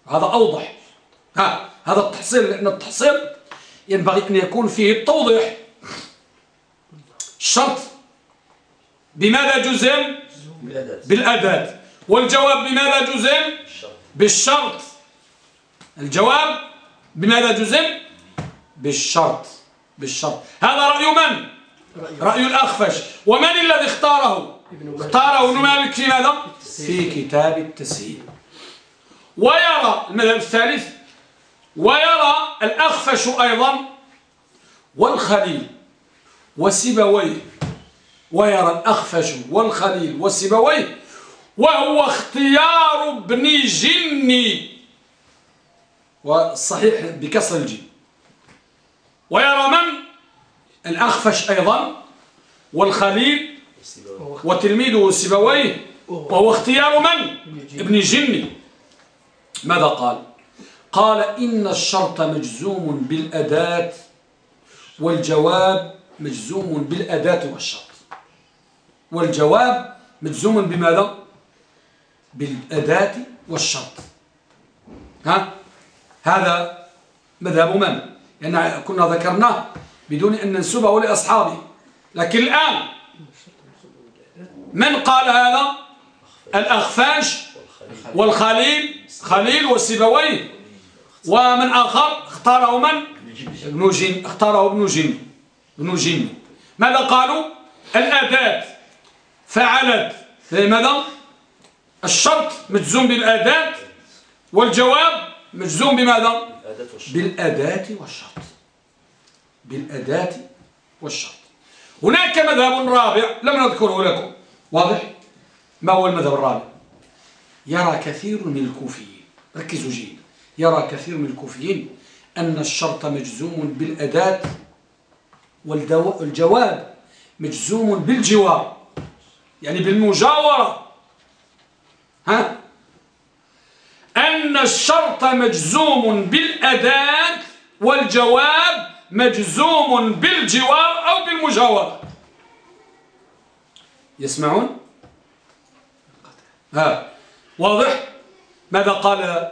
هذا أوضح. ها هذا التحصيل لأن التحصيل ينبغي أن يكون فيه التوضيح. الشرط بماذا جزم؟ بالأداة والجواب بماذا جزم؟ بالشرط. الجواب بماذا جزم؟ بالشرط. بالشرط. هذا رأي من؟ رأي الأخفش. ومن الذي اختاره؟ اختاره ابن مالك في ماذا؟ في كتاب التسهيل. ويرى المذهب الثالث ويرى الأخفش أيضا والخليل وسبويه ويرى الأخفش والخليل وسبويه وهو اختيار ابن جني والصحيح بكسر الجيم ويرى من الأخفش أيضا والخليل وتلميذه سيبويه وهو اختيار من؟ ابن جني ماذا قال؟ قال إن الشرط مجزوم بالأداة والجواب مجزوم بالأداة والشرط والجواب مجزوم بماذا؟ بالأداة والشرط. ها؟ هذا مذهب من؟ يعني كنا ذكرناه بدون أن ننسبه لأصحابه. لكن الآن من قال هذا؟ الأخفاش والخليل خليل والسبوي ومن آخر اختاره من؟ ابن جن. اختاره ابن جن. ابن جن. ماذا قالوا؟ الأداة فعلت. ماذا الشرط مجزوم بالأداة والجواب مجزوم بماذا؟ بالأداة والشرط. بالأداة والشرط. هناك مذهب رابع لم نذكره لكم. واضح؟ ما هو المذهب الرابع؟ يرى كثير من الكوفيين ركزوا جيدا يرى كثير من الكوفيين أن الشرط مجزوم بالأداة والجواب مجزوم بالجوار يعني بالمجاورة. ها؟ أن الشرط مجزوم بالأداة والجواب مجزوم بالجوار أو بالمجاورة يسمعون؟ ها واضح؟ ماذا قال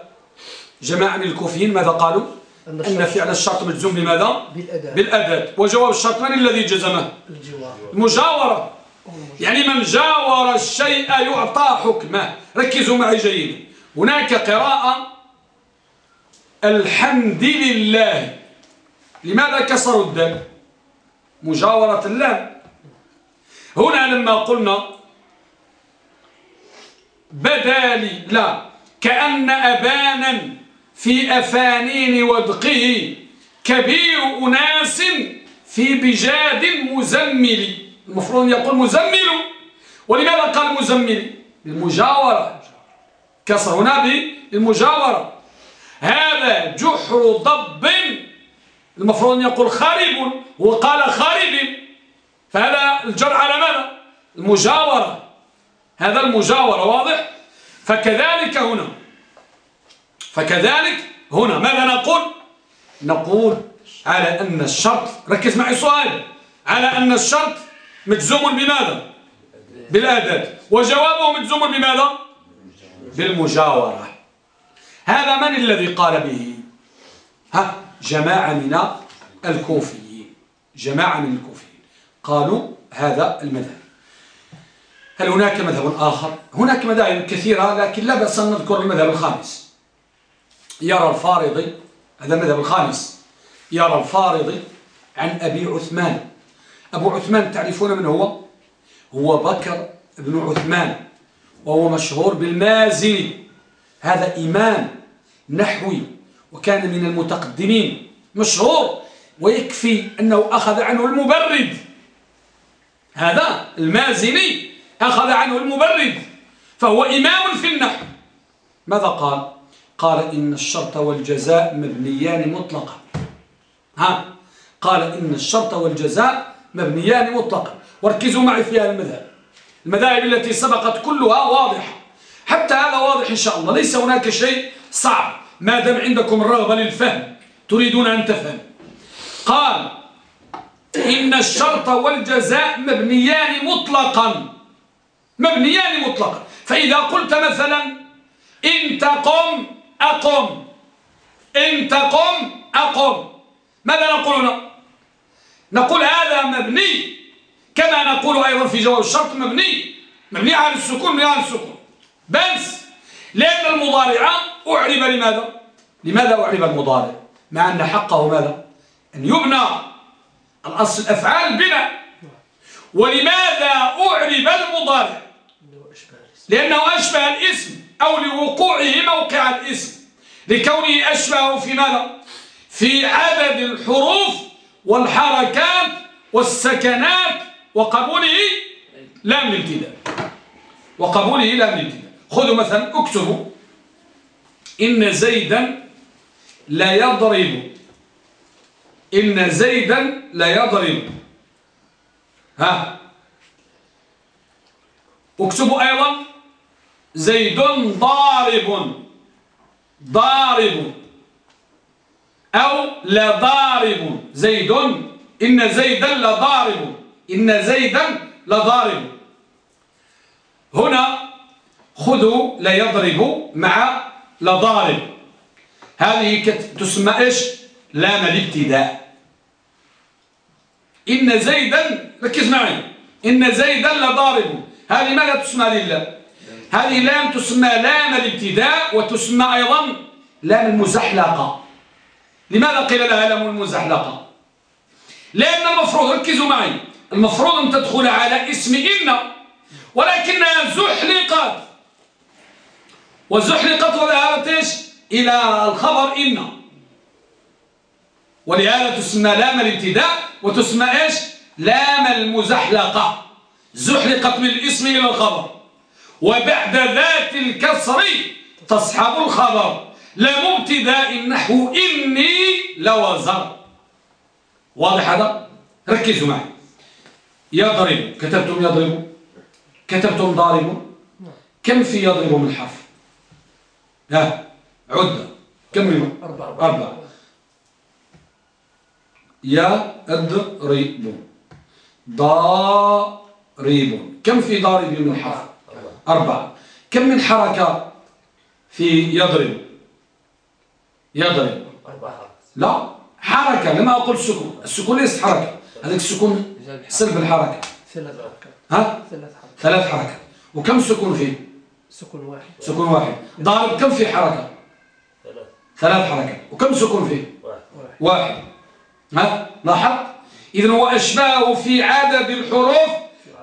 جماعة من الكوفيين؟ ماذا قالوا؟ أن فعل الشرط مجزوم بماذا؟ بالأداة. بالأداة. وجواب الشرط من الذي جزمه؟ الجوار المجاورة. يعني من جاور الشيء يعطى حكمه. ركزوا معي جيدا هناك قراءة. الحمد لله. لماذا كسروا الدال مجاورة اللام هنا لما قلنا بدالي لا كأن أبانا في أفانين ودقه كبير أناس في بجاد مزمل. المفروض يقول مزمل. ولماذا قال مزمل؟ المجاورة. كسر هنا بالمجاورة هذا جحر ضب. المفروض أن يقول خارب. وقال خارب. فهذا الجر على ماذا؟ المجاورة. هذا المجاورة واضح؟ فكذلك هنا. فكذلك هنا. ماذا نقول؟ نقول على أن الشرط. ركز معي سؤال. على أن الشرط مجزوم بماذا؟ بالأداة وجوابه مجزوم بماذا بالمجاورة. هذا من الذي قال به؟ ها جماعة من الكوفيين. جماعة من الكوفيين. قالوا هذا المذهب. هل هناك مذهب آخر؟ هناك مذاهب كثيرة لكن لا بأس أن نذكر المذهب الخامس. يرى الفارضي هذا المذهب الخامس. يرى الفارضي عن أبي عثمان. أبو عثمان تعرفون من هو؟ هو بكر بن عثمان وهو مشهور بالمازني هذا إمام نحوي وكان من المتقدمين مشهور ويكفي أنه أخذ عنه المبرد. هذا المازني أخذ عنه المبرد فهو إمام في النحو. ماذا قال؟ قال إن الشرط والجزاء مبنيان مطلقا. ها؟ قال إن الشرط والجزاء مبنيان مطلقا. وركزوا معي في هذا المذهب. المذاهب التي سبقت كلها واضحة. حتى هذا واضح إن شاء الله. ليس هناك شيء صعب. ما دام عندكم الرغبة للفهم. تريدون أن تفهم قال إن الشرط والجزاء مبنيان مطلقا. مبنيان مطلقا. فإذا قلت مثلا إن تقم أقم. إن تقم أقم. ماذا نقول نقول هذا مبني كما نقول أيضا في جواب الشرط مبني مبني على السكون مبني على السكون. بس لأن المضارع أعرب لماذا؟ لماذا أعرب المضارع؟ مع أن حقه ماذا؟ أن يبنى الأصل الأفعال بنا. ولماذا أعرب المضارع؟ لأنه أشبه الاسم أو لوقوعه موقع الاسم. لكونه أشبه في ماذا؟ في عدد الحروف والحركات والسكنات وقبوله لام الابتداء. وقبوله لام الابتداء. خذوا مثلا اكتبوا. إن زيدا لا يضرب. إن زيدا لا يضرب. ها؟ اكتبوا أيضا. زيد ضارب. ضارب. أو لضارب زيد. إن زيدا لضارب إن زيدا لضارب هنا خذوا لا يضرب مع لضارب هذه تسمى إيش؟ لام الابتداء. إن زيدا ركز معي. إن زيدا لضارب هذه ماذا تسمى لله؟ هذه لام تسمى لام الابتداء وتسمى أيضا لام المزحلقة. لماذا قيل لها لام المزحلقة؟ لأن المفروض ركزوا معي. المفروض أن تدخل على اسم إن ولكنها زحلقت. وزحلقت وذهبت إيش؟ إلى الخبر إن ولهذا تسمى لام الابتداء وتسمى إيش؟ لام المزحلقة. زحلقت من الاسم إلى الخبر. وبعد ذات الكسر تصحب الخبر. لا مبتداء نحو إني لوزر. واضح هذا؟ ركزوا معي. يضرب كتبتم يضرب كتبتم ضارب؟ كم في يضرب من حرف؟ ها عدة. كم أربعة. أربعة. يا أضرب ضارب. كم في ضارب من حرف؟ أربعة. كم من حركة في يضرب يضرب لا حركة لما أقول سكون. السكون ليس حركة. هذاك السكون سلب الحركة. ثلاث حركات. ها؟ ثلاث حركات. ثلاث حركات. وكم سكون فيه؟ سكون واحد. سكون واحد. ضارب كم في حركة؟ ثلاث. حركات. وكم سكون فيه؟ واحد. ها؟ لاحظ إذن هو أشباه في عدد الحروف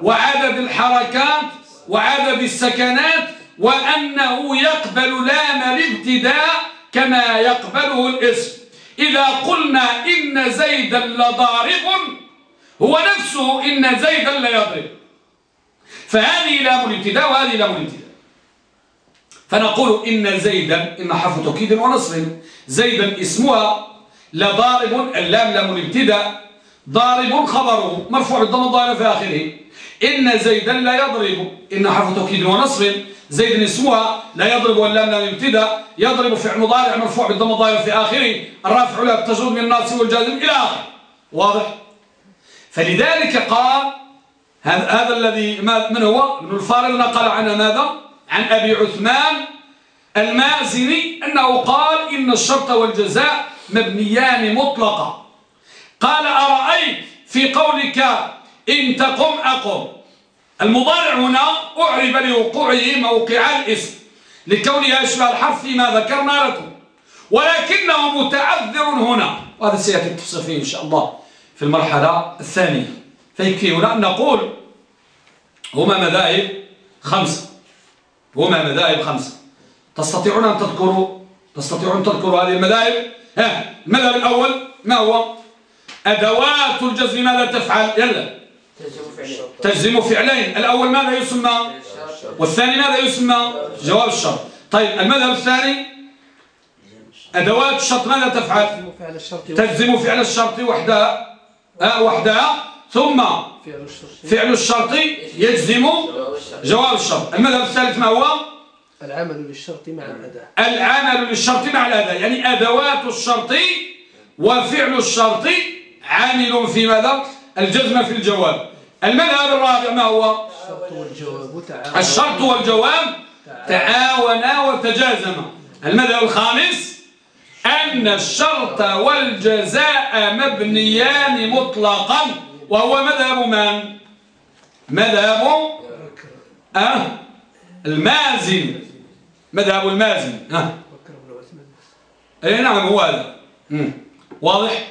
وعدد الحركات وعدد السكنات وأنه يقبل لام الابتداء كما يقبله الاسم. إذا قلنا إن زيدا لضارب هو نفسه إن زيدا ليضرب فهذه لام الابتداء وهذه لام الابتداء. فنقول إن زيدا إن حرف توكيد ونصر. زيدا اسمها لضارب اللام لام الابتداء ضارب خبره مرفوع بالضم الظاهر في آخره. إن زيدا لا يضرب إن حرف توكيد ونصر. زيد اسمها لا يضرب واللام لام الابتداء. يضرب فعل مضارع مرفوع بالضم الظاهر في آخره. الرافع له التجرد من الناس والجازم إلى آخره. واضح؟ فلذلك قال هذا, الذي من هو؟ ابن الفارغ نقل عنه ماذا؟ عن أبي عثمان المازني أنه قال إن الشرط والجزاء مبنيان مطلقا. قال أرأيت في قولك إن تقم أقم. المضارع هنا أعرب لوقوعه موقع الاسم لكونه يشبه الحرف فيما ذكرنا لكم. ولكنه متعذر هنا. وهذا سيأتي التفصيل فيه إن شاء الله. في المرحلة الثانية. فيكفي هنا أن نقول هما مذاهب خمسة. هما مذاهب خمسة. تستطيعون أن تذكروا تستطيعون أن تذكروا هذه المذاهب؟ ها المذهب الأول ما هو؟ أدوات الجزم ماذا تفعل؟ يلا. تجزم فعلين. الأول ماذا يسمى؟ والثاني ماذا يسمى؟ جواب الشرط. طيب المذهب الثاني؟ أدوات الشرط ماذا تفعل؟ تجزم فعل الشرط وحدها آه وحدها ثم فعل الشرط. يجزم جواب الشرط. المذهب الثالث ما هو؟ العمل للشرط مع الأداء العمل للشرط مع الأداء يعني أدوات الشرط وفعل الشرط عامل في ماذا؟ الجزم في الجواب. المذهب الرابع ما هو؟ الشرط والجواب تعاونا الشرط والجواب تعاونا وتجازما المذهب الخامس أن الشرط والجزاء مبنيان مطلقا وهو مذهب من؟ مذهب أه؟ المازن. مذهب المازن. أه؟ أي نعم هو هذا. واضح؟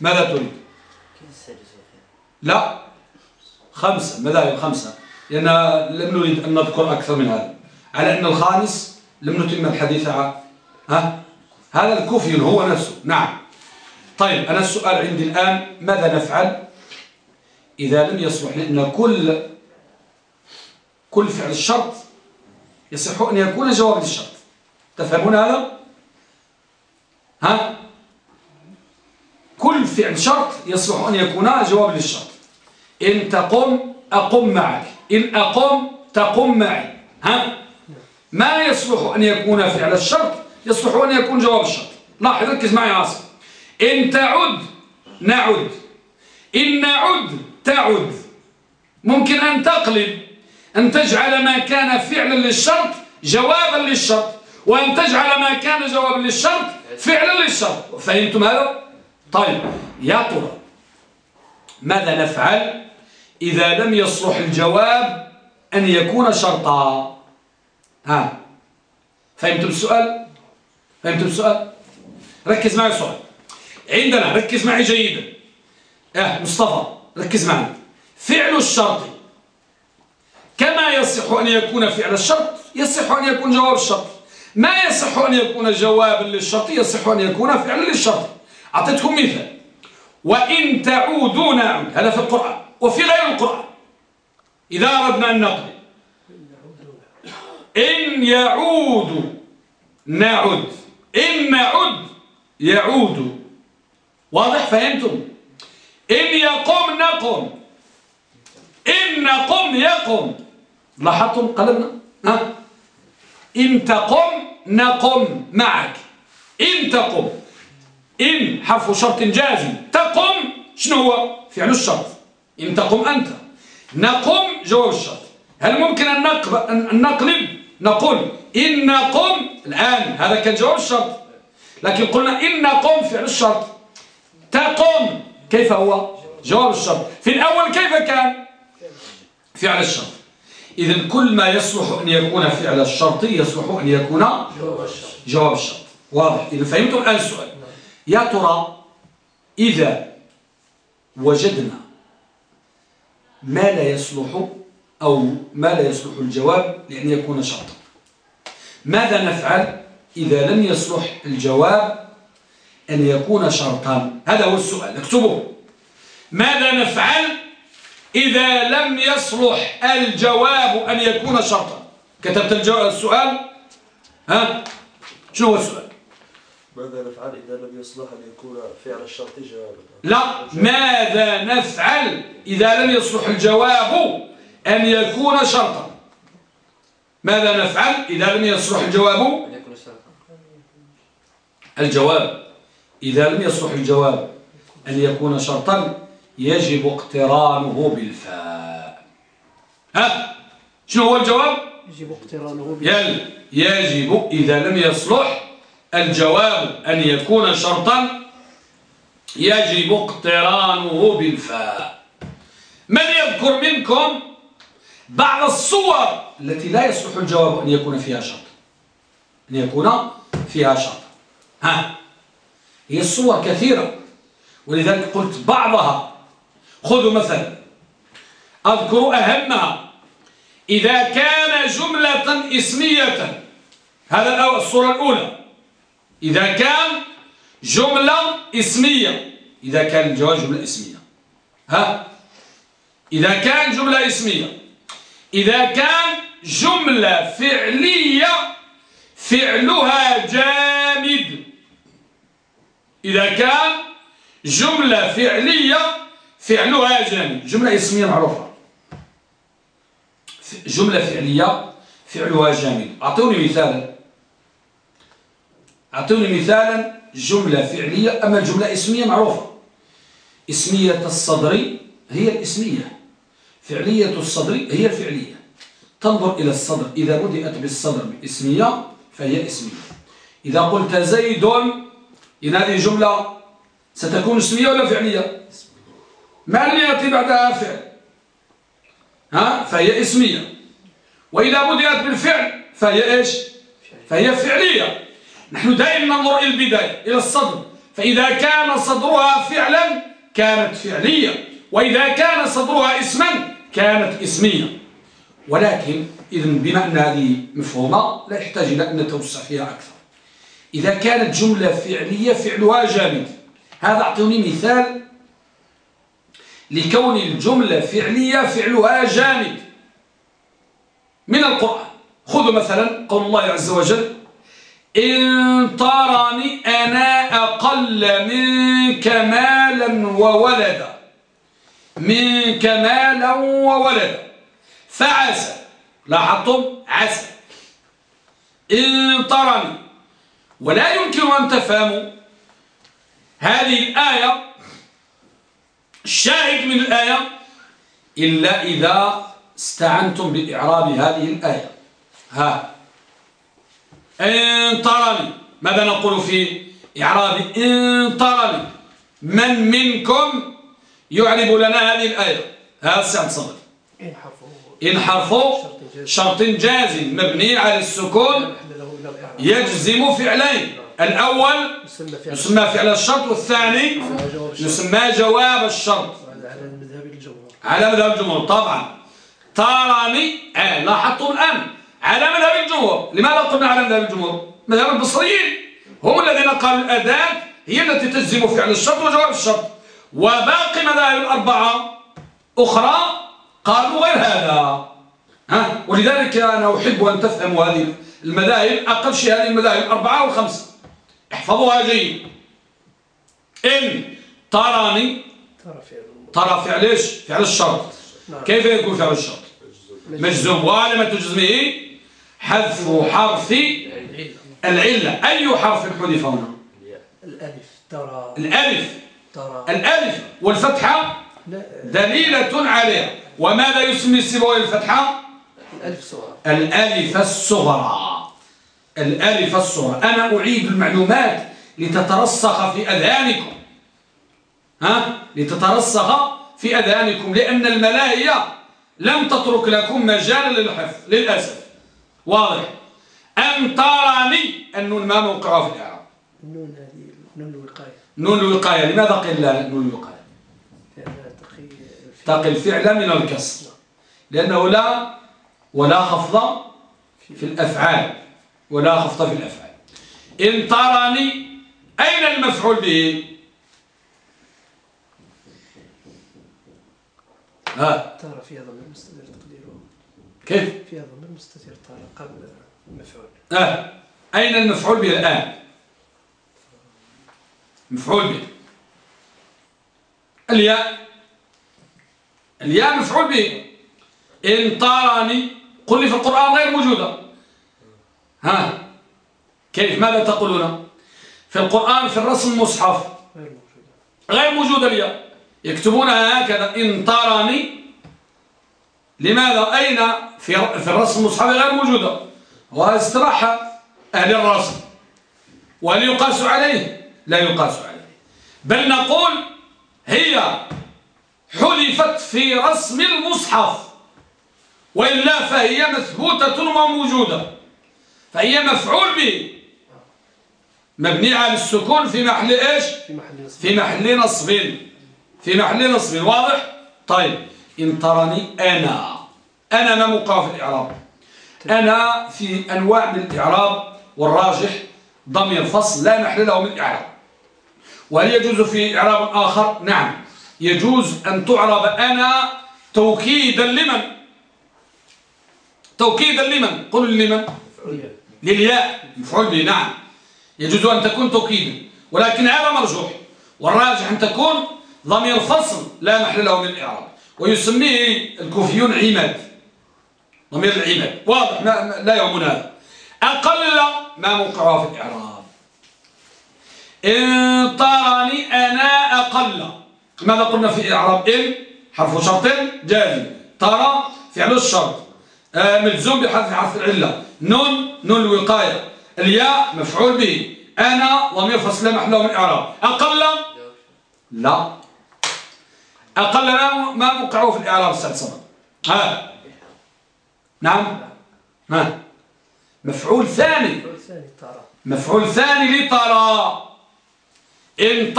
ماذا تريد؟ لا. خمسة مذاهب خمسة. لأن لم نريد أن نذكر أكثر من هذا. على أن الخامس لم نتم الحديث عنه. ها هذا الكوفي هو نفسه. نعم. طيب أنا السؤال عندي الآن ماذا نفعل؟ إذا لم يصلح لأن كل كل فعل الشرط يصح أن يكون جواب للشرط. تفهمون هذا؟ ها؟ كل فعل شرط يصلح أن يكون جواب للشرط. إن تقم أقم معك. إن أقوم تقوم معي. ها؟ ما يصلح أن يكون فعل الشرط يصلح أن يكون جواب الشرط. لاحظ ركز معي عاصم. إن تعد نعد. إن نعد تعد. ممكن أن تقلب أن تجعل ما كان فعلا للشرط جوابا للشرط وأن تجعل ما كان جوابا للشرط فعلا للشرط. فهمتم هذا؟ طيب يا ترى ماذا نفعل إذا لم يصلح الجواب أن يكون شرطا؟ ها فهمتم السؤال؟ فهمتم السؤال؟ ركز معي السؤال عندنا ركز معي جيدا. آه مصطفى ركز معي. فعل الشرط كما يصح أن يكون فعل الشرط يصح أن يكون جواب الشرط. ما يصح أن يكون جوابا للشرط يصح أن يكون فعلا للشرط. أعطيتكم مثال. وإن تعودوا نعود هذا في القرآن وفي غير القرآن. إذا أردنا أن نقضي إن يعود نعد إن نعد يعود. واضح فهمتم؟ إن يقوم نقم. إن نقم يقم. لاحظتم قلبنا؟ ها؟ إن تقم نقم معك. إن تقم. إن حرف شرط جازم. تقم شنو هو؟ فعل الشرط. إن تقم أنت. نقم جواب الشرط. هل ممكن أن نقلب؟ نقول إن نقم الآن هذا كان جواب الشرط. لكن قلنا إن نقم فعل الشرط. تقم كيف هو؟ جواب الشرط. في الأول كيف كان؟ فعل الشرط. إذا كل ما يصلح أن يكون فعل الشرط يصلح أن يكون جواب الشرط. واضح. إذا فهمتم الآن السؤال. يا ترى إذا وجدنا ما لا يصلح أو ما لا يصلح الجواب لأن يكون شرطا. ماذا نفعل إذا لم يصلح الجواب أن يكون شرطا؟ هذا هو السؤال اكتبوه. ماذا نفعل إذا لم يصلح الجواب أن يكون شرطا؟ كتبت السؤال؟ ها؟ شنو هو السؤال؟ ماذا نفعل إذا لم يصلح أن يكون فعل الشرط جوابا؟ لا ماذا نفعل إذا لم يصلح الجواب أن يكون شرطا. ماذا نفعل إذا لم يصلح الجواب؟ الجواب إذا لم يصلح الجواب أن يكون شرطا يجب اقترانه بالفاء. ها؟ شنو هو الجواب؟ يجب اقترانه بالفاء. يجب إذا لم يصلح الجواب أن يكون شرطا يجب اقترانه بالفاء. من يذكر منكم بعض الصور التي لا يصلح الجواب أن يكون فيها شرط. أن يكون فيها شرط. ها؟ هي الصور كثيرة. ولذلك قلت بعضها. خذوا مثلا. أذكر أهمها. إذا كان جملة اسمية. هذا الصورة الأولى. إذا كان جملة اسمية. إذا كان الجواب جملة اسمية. ها؟ إذا كان جملة اسمية. إذا كان جملة فعلية فعلها جامد. إذا كان جملة فعلية فعلها جامد. جملة اسمية معروفة. جملة فعلية فعلها جامد. أعطوني مثالا. أعطوني مثالا جملة فعلية أما الجملة اسمية معروفة. اسمية الصدر هي الاسمية. فعلية الصدر هي الفعلية. تنظر إلى الصدر. إذا بدأت بالصدر باسمية فهي اسمية. إذا قلت زيد إن هذه جملة ستكون اسمية ولا فعلية؟ ما لم يأتي بعدها فعل. ها؟ فهي اسمية. وإذا بدأت بالفعل فهي إيش؟ فهي فعلية. نحن دائما ننظر إلى البداية إلى الصدر. فإذا كان صدرها فعلا كانت فعلية. وإذا كان صدرها اسما كانت إسمية. ولكن إذا بما أن هذه مفهومة لا يحتاج إلى أن نتوسع فيها أكثر. إذا كانت جملة فعلية فعلها جامد. هذا أعطوني مثال لكون الجملة فعلية فعلها جامد. من القرآن. خذوا مثلا قول الله عز وجل إن ترني أنا أقل منك مالا وولدا. منك مالا وولدا. فعسى لاحظتم؟ عسى. إن ولا يمكن أن تفهموا. هذه الآية الشاهد من الآية إلا إذا استعنتم بإعراب هذه الآية. ها. إن طرني. ماذا نقول في إعراب إن طرني؟ من منكم يعرب لنا هذه الآية. هذا السعد صدر. حرفه شرط جازم مبني على السكون يجزم فعلين. الأول يسمى فعل الشرط والثاني يسمى جواب الشرط. على مذهب الجمهور طبعا. تراني آه الآن. على مذهب الجمهور. لماذا قلنا على مذهب الجمهور؟ مذهب البصريين. هم الذين قالوا الأداة هي التي تجزم فعل الشرط وجواب الشرط. وباقي مذاهب الأربعة أخرى قالوا غير هذا. ها؟ ولذلك أنا أحب أن تفهموا هذه المذاهب أقل شيء هذه المذاهب الأربعة والخمسة. احفظوها جيد. إن تراني ترى فعل ترى فعل إيش؟ فعل الشرط. نعم. كيف يكون فعل الشرط؟ مجزوم. وعلامة جزمه حذف حرف العلة. أي حرف حذف هنا؟ الألف. ترى. الألف. الألف والفتحة دليلة عليها. وماذا يسمي السبوي الفتحة الألف صغرى. الألف الصغرى. الألف الصغرى. أنا أعيد المعلومات لتترسخ في أذهانكم. ها؟ لتترسخ في أذهانكم. لأن الملاهية لم تترك لكم مجالا للحفظ للأسف. واضح. أن تراني النون ما موقعها في الإعراب. النون هذه نون الوقاية نون الوقاية لماذا قيل لا نون الوقاية؟ تقي الفعل من الكسر لأنه لا ولا خفض في الأفعال ولا خفض في الأفعال. إن تراني أين المفعول به؟ ها؟ ترى فيها ضمير مستتر تقديره. كيف؟ فيها ضمير مستتر ترى قبل المفعول. ها؟ أين المفعول به الآن؟ مفعول به. الياء. الياء مفعول به. إن تراني قل لي في القرآن غير موجودة. ها. كيف؟ ماذا تقولون؟ في القرآن في الرسم المصحف غير موجودة. الياء. يكتبونها هكذا. إن تراني لماذا؟ أين؟ في في الرسم المصحف غير موجودة. واستراحة أهل الرسم. وهل يقاس عليه. لا يقاس عليه. بل نقول هي حذفت في رسم المصحف وإلا فهي مثبوتة وموجودة. فهي مفعول به. مبني على السكون في محل إيش؟ في محل نصب. في محل نصب. في محل نصب. واضح؟ طيب. إن تراني أنا. أنا ما موقع في الإعراب. أنا في أنواع من الإعراب والراجح ضمير فصل لا محل له من الإعراب. وهل يجوز في إعراب آخر؟ نعم. يجوز أن تعرب أنا توكيدا لمن؟ توكيدا لمن؟ قل لمن. للياء. مفعول به نعم. يجوز أن تكون توكيدا ولكن هذا مرجوح. والراجح أن تكون ضمير فصل لا محل له من الإعراب. ويسميه الكوفيون عماد. ضمير العماد. واضح لا يهمنا هذا. أقل ما موقعها في الإعراب. إن طارني أنا أقل. ماذا قلنا في إعراب إن؟ حرف شرط جازم. ترى فعل الشرط. آه، ملزوم بحذف حرف العلة. نون نون الوقاية. الياء مفعول به. أنا ضمير فصل لا محل له من الإعراب أقل؟ لا. أقل ما ما موقعه في الإعراب صمد ها. نعم. ها. مفعول ثاني. مفعول ثاني لترى. إن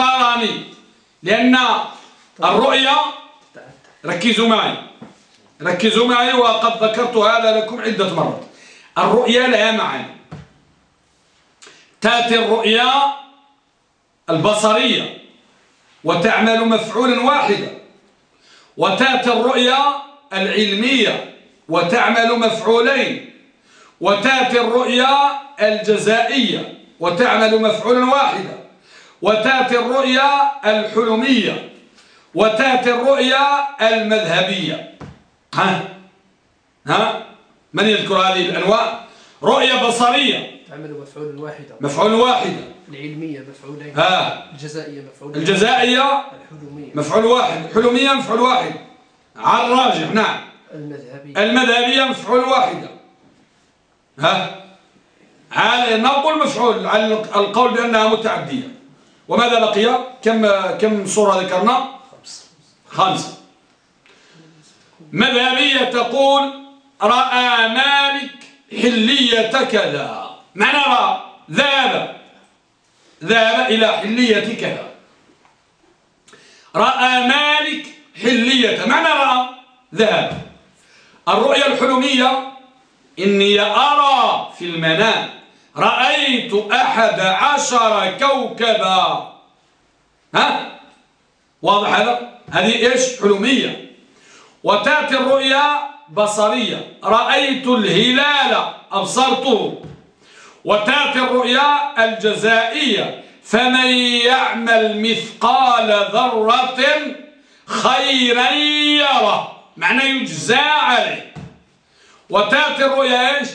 لأن تتعدى ركزوا معي. ركزوا معي وقد ذكرت هذا لكم عدة مرات. الرؤيا لها معاني تأتي الرؤيا البصرية وتعمل مفعولا واحدا. وتأتي الرؤيا العلمية وتعمل مفعولين. وتأتي الرؤيا الجزائية وتعمل مفعولا واحدا. وتأتي الرؤيا الحلمية وتأتي الرؤيا المذهبية. ها؟ ها؟ من يذكر هذه الأنواع؟ رؤية بصرية. تعمل مفعول واحدة مفعول واحدة العلمية مفعولين. ها؟ الجزائية مفعول الجزائية؟ الحلمية. مفعول واحد. حلمية مفعول واحد. على الراجح نعم. المذهبية. المذهبية مفعول واحدة ها؟ على نقول مفعول على القول بأنها متعدية. وماذا بقي؟ كم كم صورة ذكرنا؟ خمسة مذهبية تقول؟ رأى مالك حلية كذا. معنى رأى ذهب. ذهب إلى حلية كذا. رأى مالك حلية. معنى رأى ذهب. الرؤيا الحلمية إني أرى في المنام. رأيت أحد عشر كوكبا. ها؟ واضح هذا؟ هذه إيش؟ حلمية وتأتي الرؤيا بصرية. رأيت الهلال أبصرته. وتأتي الرؤيا الجزائية. فمن يعمل مثقال ذرة خيرا يره. معنى يجزى عليه. وتأتي الرؤيا إيش؟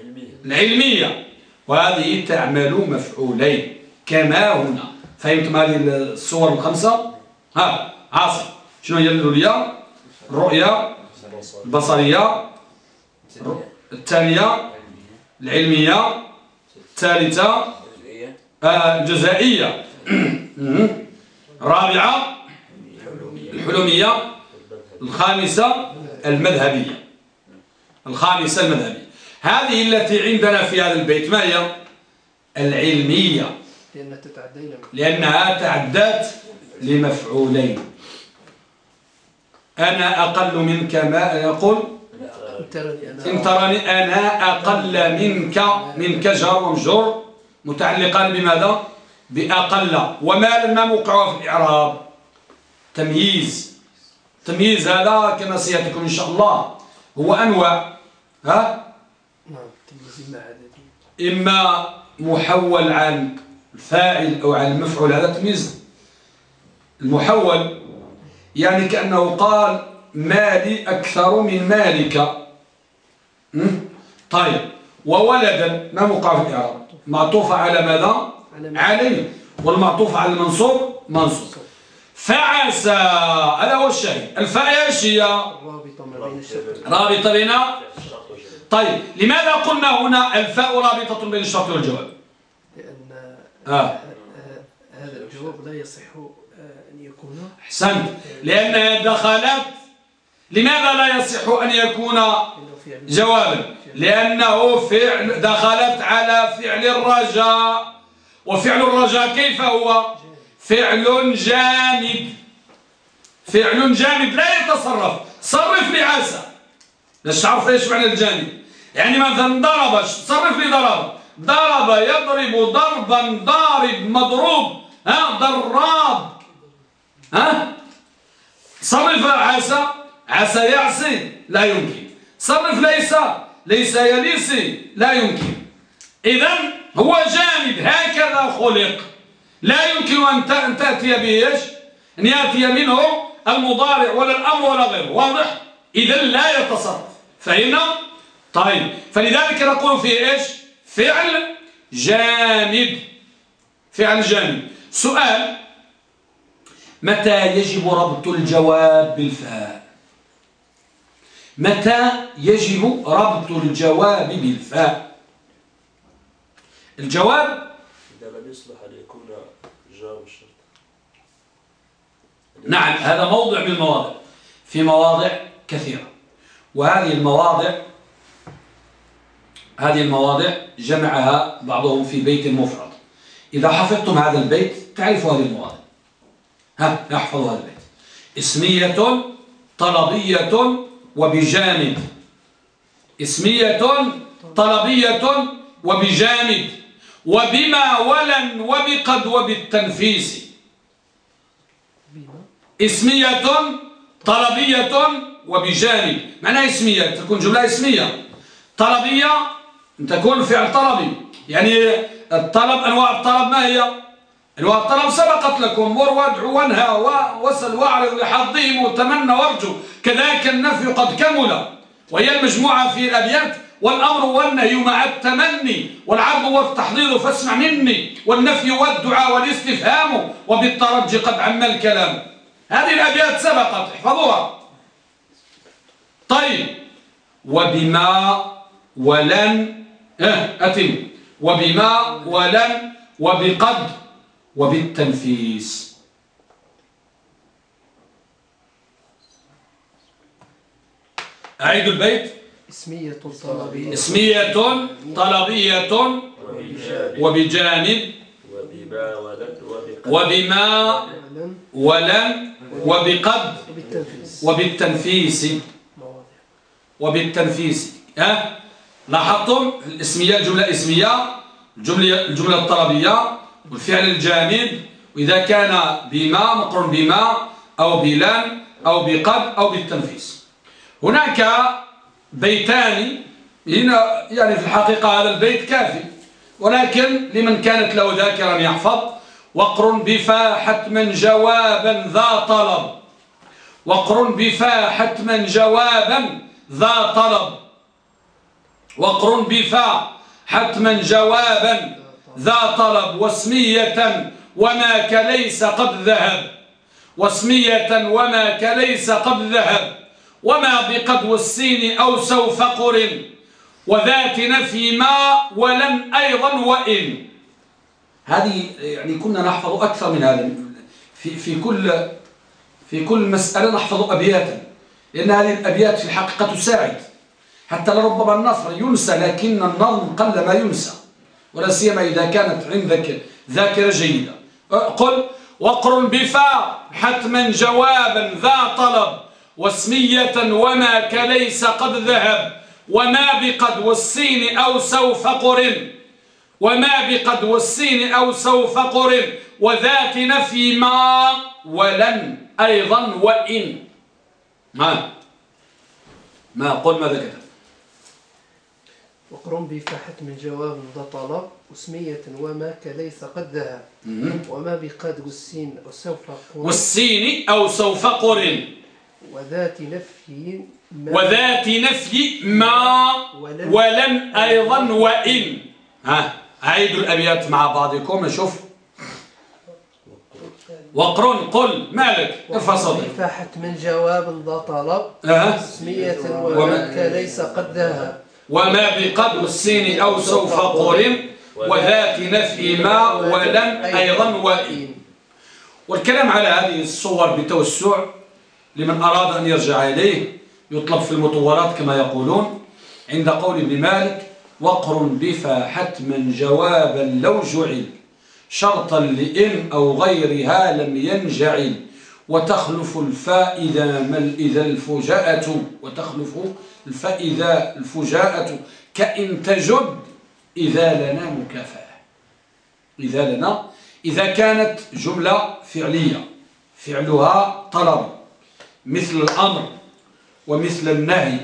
علمية. العلمية. وهذه تعمل مفعولين. كما هنا. فهمتم هذه الصور الخمسة؟ ها عاصم. شنو هي الرؤيا الرؤيا البصرية. الثانية العلمية. الثالثة آه، الجزائية. رابعة الحلمية الخامسة المذهبية. الخامسة المذهبية. هذه التي عندنا في هذا البيت ما هي؟ العلمية. لأنها تعدت لمفعولين. أنا أقل منك ما يقول؟ إن تراني أنا أقل منك منك جار ومجر متعلقان بماذا؟ بأقل. وما لما موقعها في الإعراب؟ تمييز. تمييز هذا كما سيأتيكم إن شاء الله. هو أنواع. ها نعم تمييز مع عددي إما محول عن الفاعل أو عن المفعول هذا تمييز. المحول يعني كأنه قال مالي أكثر من مالك? طيب. وولدا ما موقع في الإعراب؟ معطوف على ماذا؟ على عليه والمعطوف على المنصوب؟ منصوب. فعسى. هذا هو الشاهد. الفاء إيش هي؟ الرابطة ما بين الشرط رابطة بين طيب لماذا قلنا هنا الفاء رابطة بين الشرط والجواب؟ لأن آه. آه، هذا الجواب لا يصح أن يكون. أحسنت. لأنها دخلت. لماذا لا يصح أن يكون جوابا؟ لأنه فعل دخلت على فعل الرجاء. وفعل الرجاء كيف هو؟ فعل جامد. فعل جامد لا يتصرف. صرف لي عسى باش تعرف إيش معنى الجامد. يعني مثلا ضرب صرف لي ضرب. ضرب يضرب ضربا ضارب مضروب. ها ضراب. ها؟ صرف عسى عسى يعصي لا يمكن. صرف ليس ليس يليسي لا يمكن. إذا هو جامد هكذا خلق. لا يمكن أن تأتي به إيش؟ أن يأتي منه المضارع ولا الأمر ولا غيره. واضح؟ إذا لا يتصرف. فهمنا طيب فلذلك نقول فيه إيش؟ فعل جامد. فعل جامد. سؤال متى يجب ربط الجواب بالفاء؟ متى يجب ربط الجواب بالفاء؟ الجواب إذا لم يصلح أن يكون جار الشرط نعم هذا موضع من المواضع في مواضع كثيرة. وهذه المواضع هذه المواضع جمعها بعضهم في بيت مفرد. إذا حفظتم هذا البيت تعرفوا هذه المواضع. ها احفظوا هذا البيت. اسمية طلبية وبجانب. اسمية طلبية وبجانب. وبما ولن وبقد وبالتنفيس اسمية طلبية وبجانب. معناها اسمية تكون جملة اسمية. طلبية تكون فعل طلبي. يعني الطلب أنواع الطلب ما هي؟ أنواع الطلب سبقت لكم. مر وادعو وانهى وسل واعرض لحظهم وتمنى وارجو. كذلك النفي قد كمل. وهي المجموعة في الأبيات. والأمر والنهي مع التمني. والعرض والتحضير فاسمع مني. والنفي والدعاء والاستفهام. وبالترجي قد عم الكلام. هذه الأبيات سبقت. احفظوها. طيب. وبما ولن أتم. وبما ولن وبقد وبالتنفيس. أعيد البيت. اسمية طلبية. اسمية طلبية وبجانب. وبما ولد وبقد. وبما ولن ولن وبقد. وبالتنفيس. وبالتنفيس. ها؟ لاحظتم الاسمية الجملة اسمية الجملة الجملة الطلبية والفعل الجامد. وإذا كان بما مقرون بما أو بلن أو بقد أو بالتنفيس. هناك بيتان هنا يعني في الحقيقة هذا البيت كافي. ولكن لمن كانت له ذاكرا يحفظ. وقر بفا حتما جوابا ذا طلب. وقر بفا حتما جوابا ذا طلب. وقر بفا حتما جوابا ذا طلب واسمية وما كليس قد ذهب. واسمية وما كليس قد ذهب. وما بقد والسين أو سوف قرن وذات نفي ما ولن أيضا وإن. هذه يعني كنا نحفظ أكثر من هذا. في, في كل في كل مسألة نحفظ أبياتا. لأن هذه الأبيات في الحقيقة تساعد. حتى لربما النصر ينسى لكن النظم قل ما ينسى. ولا سيما إذا كانت عندك ذاكرة جيدة. قل وقر بفاء حتما جوابا ذا طلب واسمية وما كليس قد ذهب وما بقد والسين أو سوف قرن وما بقد والسين أو سوف قرن وذات نفي ما ولن أيضا وإن. ما ما قل ماذا كتب وقرن بفاحة من جواب ذا طلب أسمية وما كليس قد ذهب. وما بقد والسين وسوف قرن. والسين أو سوف قرن. وذات نفي ما وذات نفي ما ولن ولن أيضا وإن. ها أعيدوا الأبيات مع بعضكم نشوف وقرن قل مالك ارفع صوتك بفاحة من جواب ذا طلب أه. أسمية وما- وما كليس قد ذهب. وما بقد والسين أو سوف قرن وذات نفي ما ولن أيضا وإن والكلام على هذه الصور بتوسع لمن أراد أن يرجع إليه يطلب في المطورات كما يقولون عند قول ابن مالك وقر بفا حتما جوابا لو جعل شرطا لإن أو غيرها لم ينجعل وتخلف الفاء إذا مل إذا الفجاءة وتخلف الفاء إذا الفجاءة كإن تجد إذا لنا مكافأة. إذا لنا إذا كانت جملة فعلية فعلها طلب مثل الأمر ومثل النهي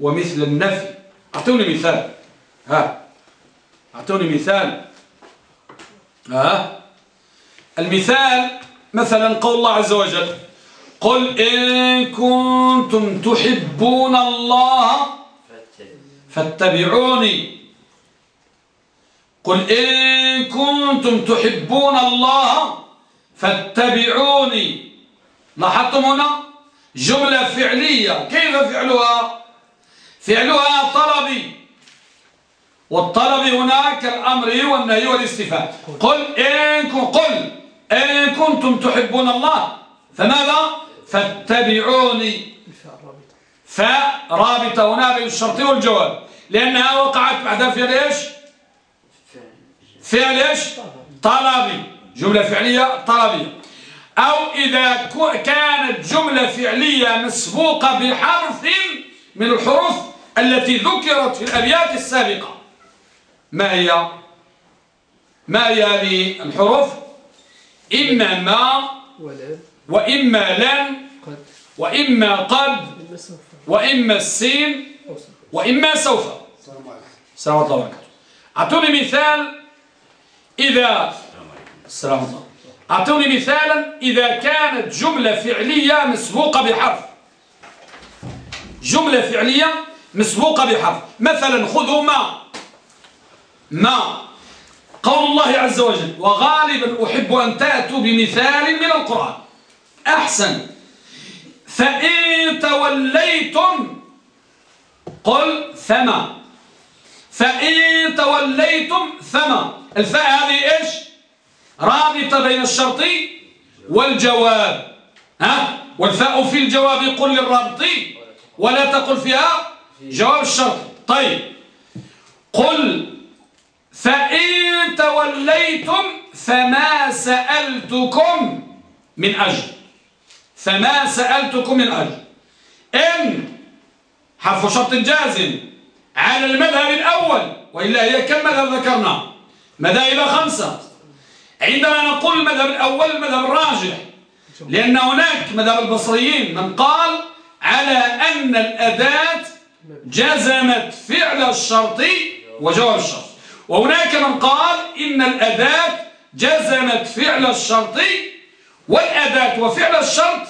ومثل النفي. أعطوني مثال. ها أعطوني مثال. ها المثال مثلا قول الله عز وجل. قل إن كنتم تحبون الله فاتبعوني. قل إن كنتم تحبون الله فاتبعوني. لاحظتم هنا؟ جملة فعلية. كيف فعلها؟ فعلها طلبي. والطلب هنا كالأمر والنهي والاستفهام. قل إن قل إن كنتم تحبون الله. فماذا؟ فاتبعوني. فرابطة هنا بين الشرط والجواب لأنها وقعت بعد فعل إيش؟ فعل إيش؟ طلبي. جملة فعلية طلبية. أو إذا كانت جملة فعلية مسبوقة بحرف من الحروف التي ذكرت في الأبيات السابقة. ما هي؟ ما هي هذه الحروف؟ إما ما وإما لن وإما قد وإما السين وإما سوف. السلام الله أعطوني مثال إذا السلام عليكم. أعطوني مثالا إذا كانت جملة فعلية مسبوقة بحرف. جملة فعلية مسبوقة بحرف. مثلا خذوا ما. ما. قول الله عز وجل وغالبا أحب أن تأتوا بمثال من القرآن. أحسن. فإن توليتم قل ثما فإن توليتم ثما الفاء هذه إيش؟ رابطة بين الشرط والجواب. ها؟ والفاء في الجواب قل للرابط ولا تقل فيها جواب الشرط. طيب. قل فإن توليتم فما سألتكم من أجل. فما سألتكم من أجل إن حرف شرط جازم على المذهب الأول وإلا هي كم مذهب ذكرنا؟ مذاهب خمسة. عندما نقول المذهب الأول المذهب الراجح لأن هناك مذهب البصريين من قال على أن الأداة جزمت فعل الشرط وجواب الشرط. وهناك من قال إن الأداة جزمت فعل الشرط والأداة وفعل الشرط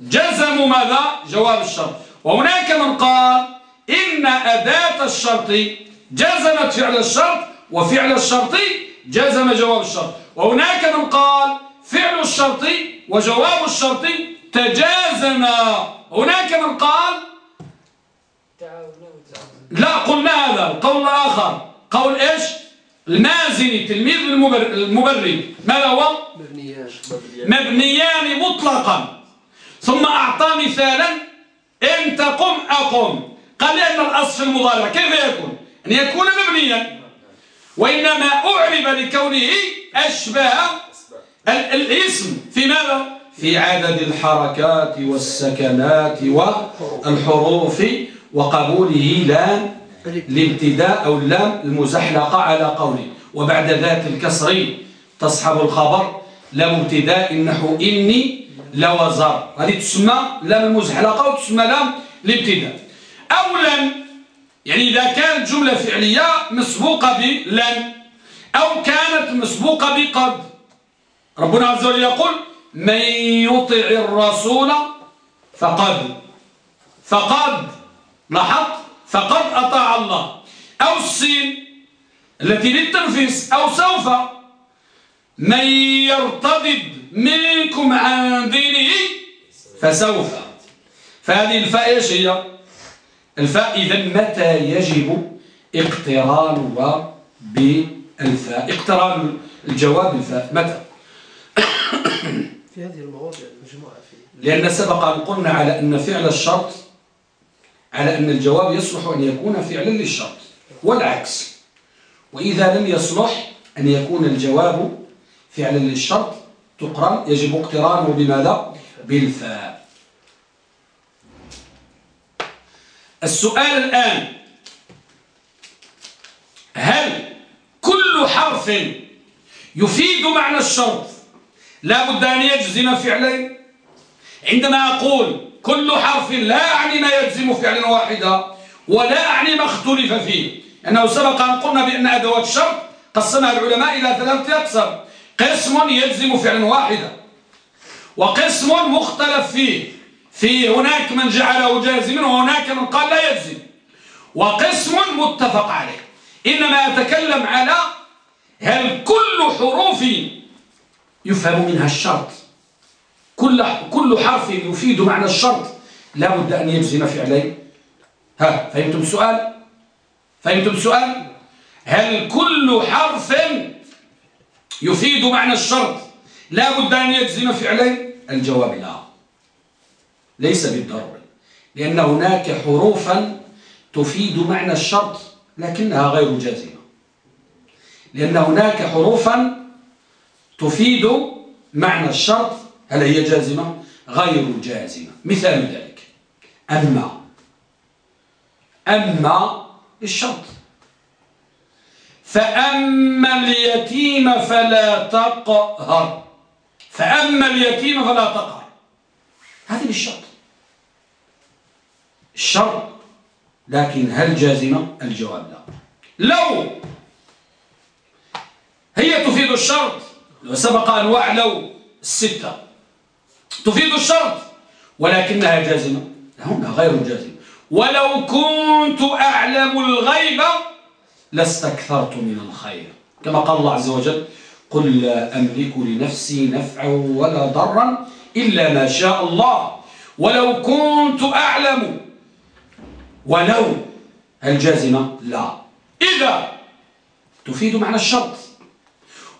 جزموا ماذا؟ جواب الشرط. وهناك من قال إن أداة الشرط جزمت فعل الشرط وفعل الشرط جزم جواب الشرط. وهناك من قال فعل الشرط وجواب الشرط تجازما هناك من قال لا قلنا هذا القول الآخر. قول إيش؟ المازني تلميذ المبرد ماذا هو؟ مبنيان مطلقا. ثم أعطى مثالا إن تقم أقم. قال لأن الأصل في المضارع. كيف يكون؟ أن يكون مبنيا. وإنما أعرب لكونه أشبه الاسم. في ماذا؟ في عدد الحركات والسكنات والحروف وقبوله لام الابتداء أو اللام المزحلقة على قوله. وبعد ذات الكسر تصحب الخبر. لام ابتداء نحو إني لوزر هذه تسمى لام المزحلقة وتسمى لام الابتداء. أو لن يعني إذا كانت جملة فعلية مسبوقة بلن أو كانت مسبوقة بقد. ربنا عز وجل يقول من يطع الرسول فقد فقد لاحظت؟ فقد أطاع الله. أو السين التي للتنفيس أو سوف من يرتضد منكم عن دينه فسوف. فهذه الفاء إيش هي؟ الفاء إذا متى يجب اقترانها بالفاء؟ اقتران الجواب الفاء متى؟ في هذه المواضع المجموعة فيه. لأن سبق أن قلنا على أن فعل الشرط على أن الجواب يصلح أن يكون فعلا للشرط والعكس. وإذا لم يصلح أن يكون الجواب فعلا للشرط تقرن يجب اقترانه بماذا؟ بالفاء. السؤال الآن. هل كل حرف يفيد معنى الشرط؟ لا بد أن يجزم فعلين. عندما أقول كل حرف لا أعني ما يجزم فعلا واحدا ولا أعني ما اختلف فيه أنه سبق أن قلنا بأن أدوات الشرط قسمها العلماء إلى ثلاثة أقسام. قسم يجزم فعلا واحدا. وقسم مختلف فيه. في هناك من جعله جازما وهناك من قال لا يجزم وقسم متفق عليه. إنما أتكلم على هل كل حروف يفهم منها الشرط. كل كل حرف يفيد معنى الشرط. لا بد أن يجزم فعلين ها فهمتم السؤال؟ فهمتم السؤال؟ هل كل حرف يفيد معنى الشرط. لا بد أن يجزم فعلين الجواب لا. ليس بالضروري لأن هناك حروفا تفيد معنى الشرط لكنها غير جازمة. لأن هناك حروفا تفيد معنى الشرط هل هي جازمة؟ غير جازمة. مثال ذلك. أما. أما الشرط فأما اليتيم فلا تقهر. فأما اليتيم فلا تقهر. هذه الشرط الشرط لكن هل جازمة؟ الجواب لا. لو هي تفيد الشرط لو سبق أنواع لو الستة. تفيد الشرط ولكنها جازمة. هنا غير جازمة ولو كنت أعلم الغيب لاستكثرت من الخير. كما قال الله عز وجل قل لا أملك لنفسي نفعا ولا ضرا إلا ما شاء الله. ولو كنت أعلم. ولو. هل جازمة لا. إذا. تفيد معنى الشرط.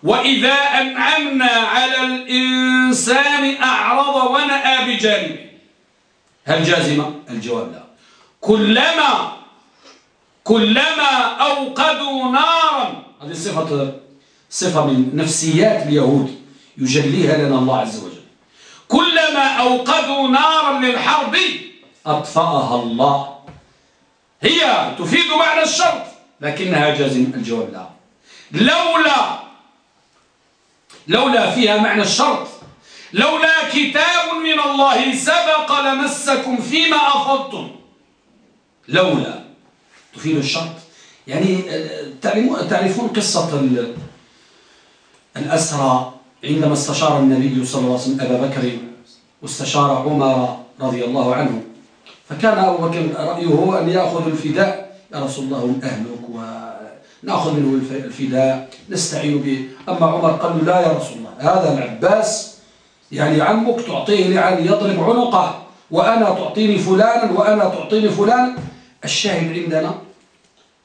وإذا أنعمنا على الإنسان أعرض ونأى بجانبه. هل جازمة؟ الجواب لا. كلما كلما أوقدوا نارا. هذه صفة صفة من نفسيات اليهود. يجليها لنا الله عز وجل. كلما أوقدوا نارا للحرب أطفأها الله. هي تفيد معنى الشرط لكنها جازم الجواب لا. لولا لولا فيها معنى الشرط. لولا كتاب من الله سبق لمسكم فيما أفضتم. لولا. تفيد الشرط. يعني تعرفون قصة الأسرى عندما استشار النبي صلى الله عليه وسلم أبا بكر واستشار عمر رضي الله عنه. فكان أبو بكر رأيه أن يأخذ الفداء. يا رسول الله أهلك ونأخذ منه الفداء نستعين به. أما عمر قال لا يا رسول الله هذا العباس يعني عمك تعطيه لعلي يضرب عنقه وأنا تعطيني فلانا وأنا تعطيني فلانا. الشاهد عندنا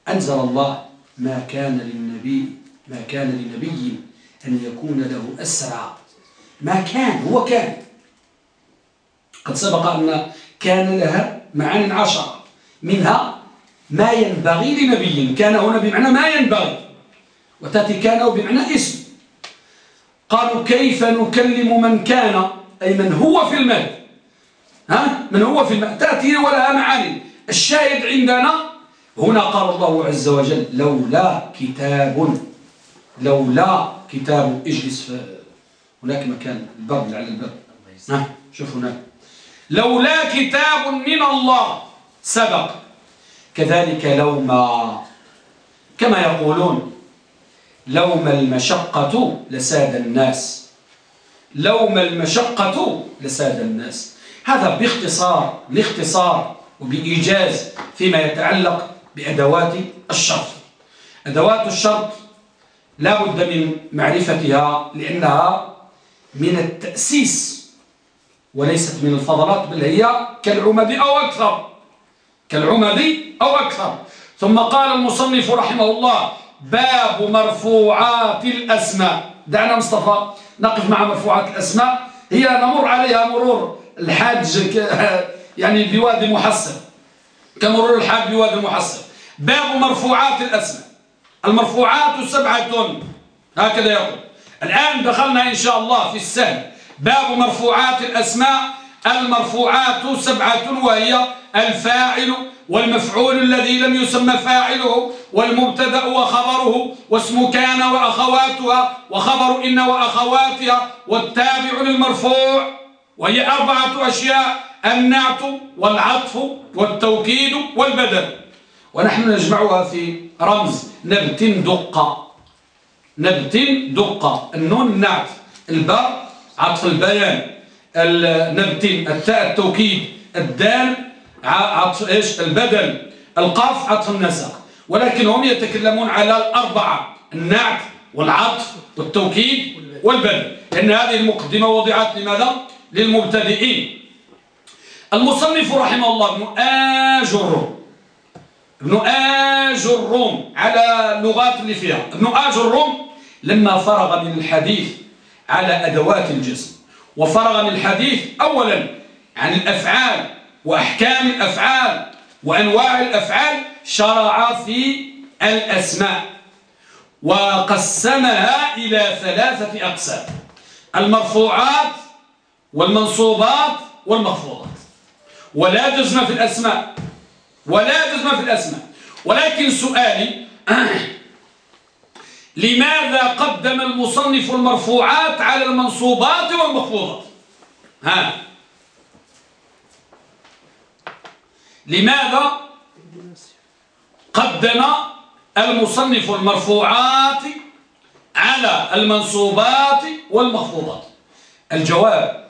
أنزل الله ما كان للنبي ما كان لنبي أن يكون له أسرع ما كان هو كان. قد سبق أن كان لها معان عشرة. منها ما ينبغي لنبي. كان هنا بمعنى ما ينبغي. وتأتي كان بمعنى اسم. قالوا كيف نكلم من كان؟ أي من هو في المهد. ها؟ من هو في المهد. تأتي ولها معاني. الشاهد عندنا هنا قال الله عز وجل لولا كتاب لولا كتاب اجلس هناك مكان الباب على الباب. ها شوف هناك. لولا كتاب من الله سبق. كذلك لوما. كما يقولون لوم المشقة لساد الناس. لوم المشقة لساد الناس. هذا باختصار لاختصار وبإيجاز فيما يتعلق بأدوات الشرط. أدوات الشرط لا بد من معرفتها لأنها من التأسيس وليست من الفضلات بل هي كالعمد أو أكثر. كالعمد أو أكثر. ثم قال المصنف رحمه الله باب مرفوعات الأسماء. دعنا مصطفى نقف مع مرفوعات الأسماء. هي نمر عليها مرور الحاج يعني بوادي محصر كمرور الحاج بوادي محصر باب مرفوعات الأسماء. المرفوعات سبعة هكذا يقول. الآن دخلنا إن شاء الله في السهل. باب مرفوعات الأسماء. المرفوعات سبعة وهي الفاعل والمفعول الذي لم يسمى فاعله والمبتدأ وخبره واسم كان وأخواتها وخبر إن وأخواتها والتابع للمرفوع. وهي أربعة أشياء. النعت والعطف والتوكيد والبدل. ونحن نجمعها في رمز. نبت دقة. نبت دقة. النون النعت الباء عطف البيان. النبت التاء التوكيد. الدال عطف إيش؟ البدل. القاف عطف النسق ولكن هم يتكلمون على الأربعة. النعت والعطف والتوكيد والبدل. لأن هذه المقدمة وضعت لماذا؟ للمبتدئين. المصنف رحمه الله ابن آجر. ابن آجر على اللغات اللي فيها ابن آجر لما فرغ من الحديث على أدوات الجسم وفرغ من الحديث أولا عن الأفعال وأحكام الأفعال وأنواع الأفعال شرع في الأسماء وقسمها إلى ثلاثة أقسام المرفوعات والمنصوبات والمخفوضات. ولا جزم في الأسماء. ولا جزم في الأسماء. ولكن سؤالي لماذا قدم المصنف المرفوعات على المنصوبات والمخفوضات؟ ها. لماذا قدم المصنف المرفوعات على المنصوبات والمخفوضات؟ الجواب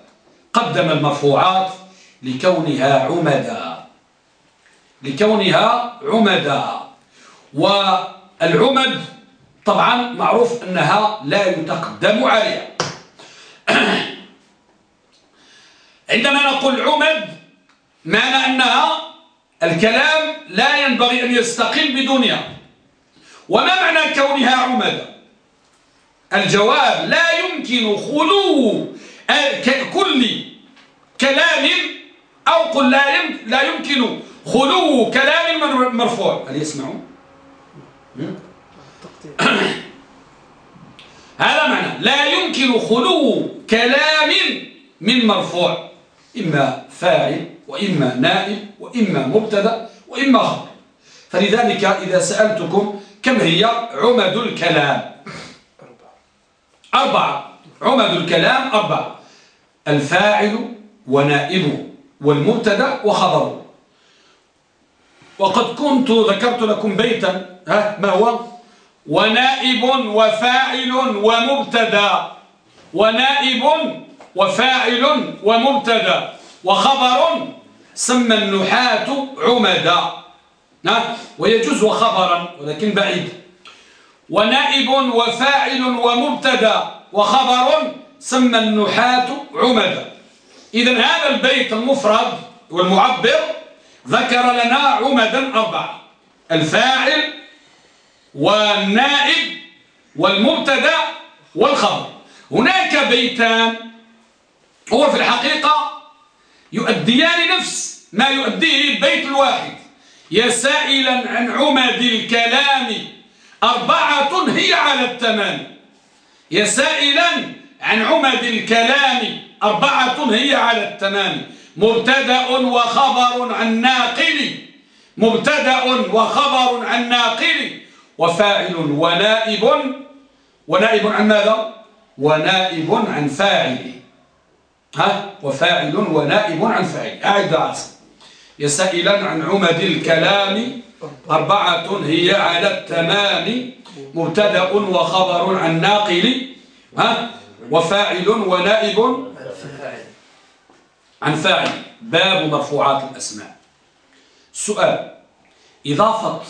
قدم المرفوعات لكونها عمدا. لكونها عمدا. والعمد طبعا معروف أنها لا يتقدم عليها. عندما نقول عمد معنى أنها الكلام لا ينبغي أن يستقل بدونها وما معنى كونها عمدا؟ الجواب لا يمكن خلو كل كلام أو قل لا يمكن خلو كلام مرفوع. هل يسمعون؟ هذا معنى. لا يمكن خلو كلام من مرفوع. إما فاعل وإما نائب وإما مبتدأ وإما خبر فلذلك إذا سألتكم كم هي عمد الكلام؟ أربعة. عمد الكلام أربعة. الفاعل ونائبه والمبتدا وخبره. وقد كنت ذكرت لكم بيتا ها ما هو؟ ونائب وفاعل ومبتدا. ونائب وفاعل ومبتدا. وخبر سمى النحاة عمدا. ويجوز خبرا ولكن بعيد. ونائب وفاعل ومبتدا. وخبر سمى النحاة عمدا. إذا هذا البيت المفرد والمعبر ذكر لنا عمدا أربعة الفاعل والنائب والمبتدأ والخبر. هناك بيتان هو في الحقيقة يؤديان نفس ما يؤديه البيت الواحد. يا سائلا عن عمد الكلام أربعة هي على التمام. يا سائلا عن عمد الكلام أربعة هي على التمام. مبتدأ وخبر عن ناقل. مبتدأ وخبر عن ناقل. وفاعل ونائب. ونائب عن ماذا؟ ونائب عن فاعل. ها؟ وفاعل ونائب عن فاعل. أعد عاصم يسائلا عن عمد الكلام. أربعة هي على التمام. مبتدأ وخبر عن ناقل. ها؟ وفاعل ونائب. عن فاعل باب مرفوعات الأسماء. سؤال إضافة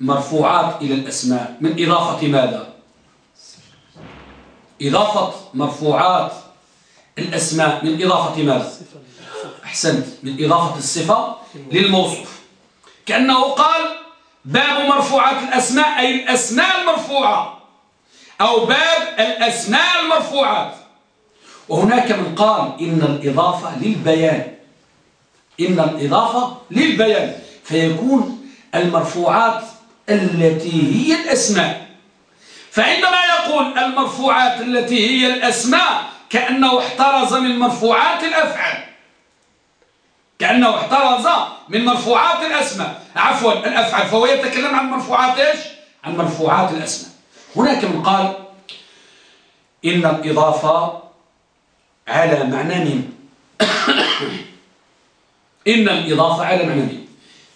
مرفوعات إلى الأسماء من إضافة ماذا؟ إضافة مرفوعات الأسماء من إضافة ماذا؟ أحسنت من إضافة الصفة للموصوف. كأنه قال باب مرفوعات الأسماء أي الأسماء المرفوعة أو باب الأسماء المرفوعات. وهناك من قال إن الإضافة للبيان. إن الإضافة للبيان. فيكون المرفوعات التي هي الأسماء. فعندما يقول المرفوعات التي هي الأسماء كأنه احترز من مرفوعات الأفعال. كأنه احترز من مرفوعات الأسماء. عفوا الأفعال. فهو يتكلم عن مرفوعات إيش؟ عن مرفوعات الأسماء. هناك من قال إن الإضافة على معنى من إن الإضافة على معنى من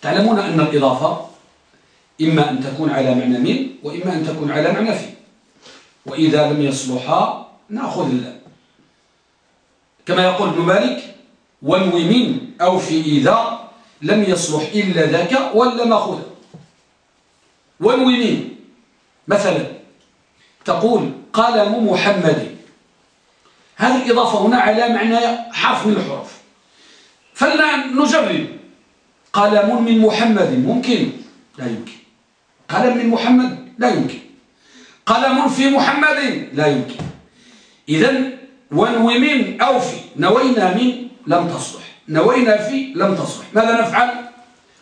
تعلمون أن الإضافة إما أن تكون على معنى من وإما أن تكون على معنى في. وإذا لم يصلحا نأخذ الله كما يقول ابن مالك ونوي من أو في إذا لم يصلح إلا ذاك ولا مأخوذ ونوي من مثلا تقول قلم محمد هذه الإضافة هنا على معنى حرف من الحروف. فلنجرب قلم من محمد؟ ممكن. لا يمكن. قلم من محمد؟ لا يمكن. قلم في محمد؟ لا يمكن. إذا ونوي من أو في. نوينا من لم تصلح. نوينا في لم تصلح. ماذا نفعل؟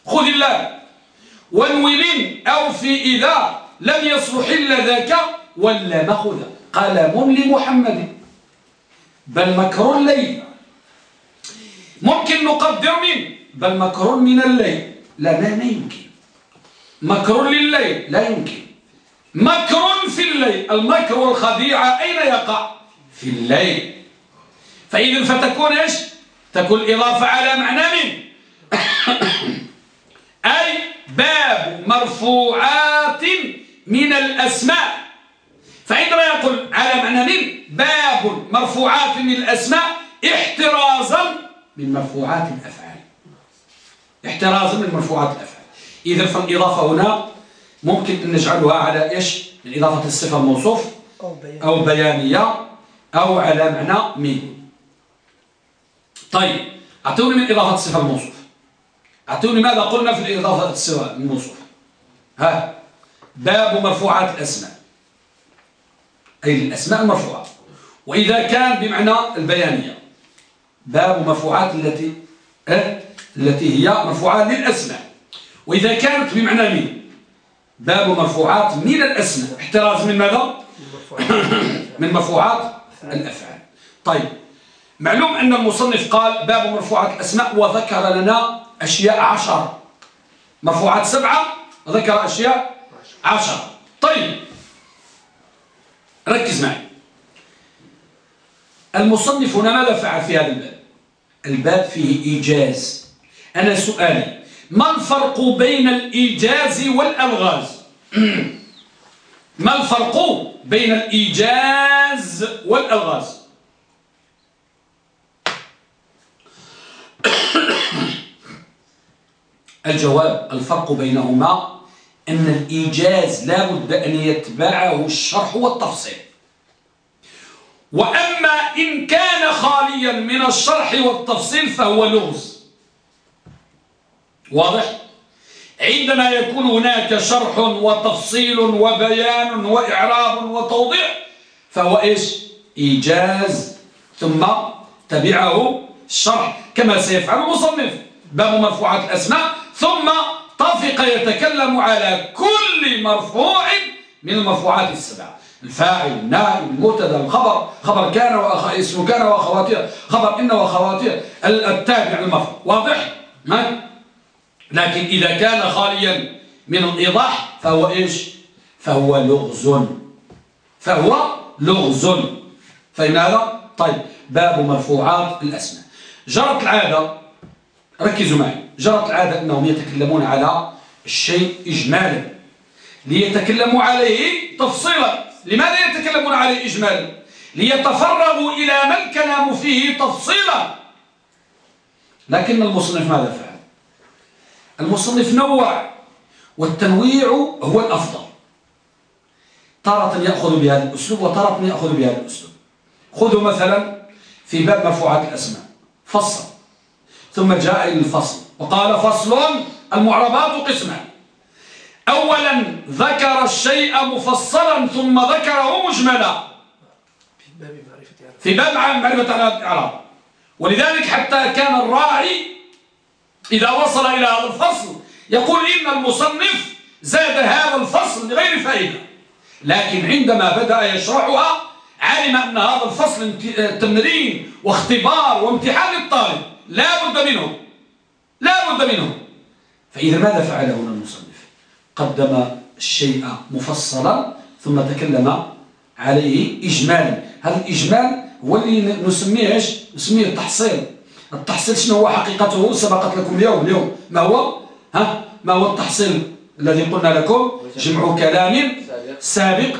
خذ الله. ونوي من أو في إذا لم يصلح إلا ذاك ولا مخذ قلم لمحمد. بل مكر الليل ممكن نقدر من بل مكر من الليل. لا لا يمكن. مكر لليل لا يمكن. مكر في الليل. المكر والخديعة أين يقع؟ في الليل. فإذا فتكون إيش؟ تكون الإضافة على معنى من؟ أي باب مرفوعات من الأسماء. فعندما يقول على معنى من باب مرفوعات من الأسماء احترازا من مرفوعات الأفعال. احترازا من مرفوعات الأفعال. إذا فالإضافة هنا ممكن أن نجعلها على إيش؟ من إضافة الصفة الموصوف أو بيانية أو على معنى من طيب أعطوني من إضافة الصفة الموصوف. أعطوني ماذا قلنا في الإضافة الصفة الموصوف؟ ها؟ باب مرفوعات الأسماء. أي الأسماء المرفوعة وإذا كان بمعنى البيانية باب مرفوعات التي أه؟ التي هي مرفوعة للأسماء. وإذا كانت بمعنى من باب مرفوعات من الأسماء. احتراز من ماذا؟ من مرفوعات الأفعال. طيب معلوم أن المصنف قال باب مرفوعات الأسماء وذكر لنا أشياء عشر. مرفوعات سبعة وذكر أشياء عشر. طيب ركز معي. المصنف هنا ماذا فعل في هذا الباب؟ الباب فيه إيجاز. أنا سؤالي ما الفرق بين الإيجاز والألغاز؟ ما الفرق بين الإيجاز والألغاز؟ الجواب الفرق بينهما أن الإيجاز لا بد أن يتبعه الشرح والتفصيل. وأما إن كان خاليا من الشرح والتفصيل فهو لغز. واضح؟ عندما يكون هناك شرح وتفصيل وبيان وإعراب وتوضيح فهو إيش؟ إيجاز. ثم تبعه الشرح كما سيفعل المصنف. باب مرفوعات الأسماء. ثم طفق يتكلم على كل مرفوع من المرفوعات السبعة. الفاعل النائب المبتدأ الخبر خبر كان وأخ... اسم كان واخواتها خبر إن واخواتها التابع المرفوع واضح؟ ما؟ لكن إذا كان خاليا من الإيضاح فهو إيش؟ فهو لغز. فهو لغز. فإن هذا طيب باب مرفوعات الأسماء. جرت العادة ركزوا معي. جرت العادة أنهم يتكلمون على الشيء اجمالا. ليتكلموا عليه تفصيلا. لماذا يتكلمون عليه إجمالا؟ ليتفرغوا إلى ما الكلام فيه تفصيلا. لكن المصنف ماذا فعل؟ المصنف نوع والتنويع هو الأفضل. تارة يأخذ بهذا الأسلوب وتارة يأخذ بهذا الأسلوب. خذوا مثلا في باب مرفوعات الأسماء فصل. ثم جاء إلى الفصل. وقال فصل المعربات قسمان أولا ذكر الشيء مفصلا ثم ذكره مجملا. في باب معرفة الإعراب. ولذلك حتى كان الراعي إذا وصل إلى هذا الفصل يقول إن المصنف زاد هذا الفصل لغير فائدة. لكن عندما بدأ يشرحها علم أن هذا الفصل تمرين واختبار وامتحان للطالب. لا بد منه. لا بد منه. فإذا ماذا فعل هنا المصنف؟ قدم الشيء مفصلا ثم تكلم عليه إجمالا. هذا الإجمال هو اللي نسميه إيش؟ نسميه التحصيل. التحصيل شنو هو حقيقته؟ سبقت لكم اليوم. اليوم ما هو؟ ها؟ ما هو التحصيل الذي قلنا لكم؟ جمع كلام سابق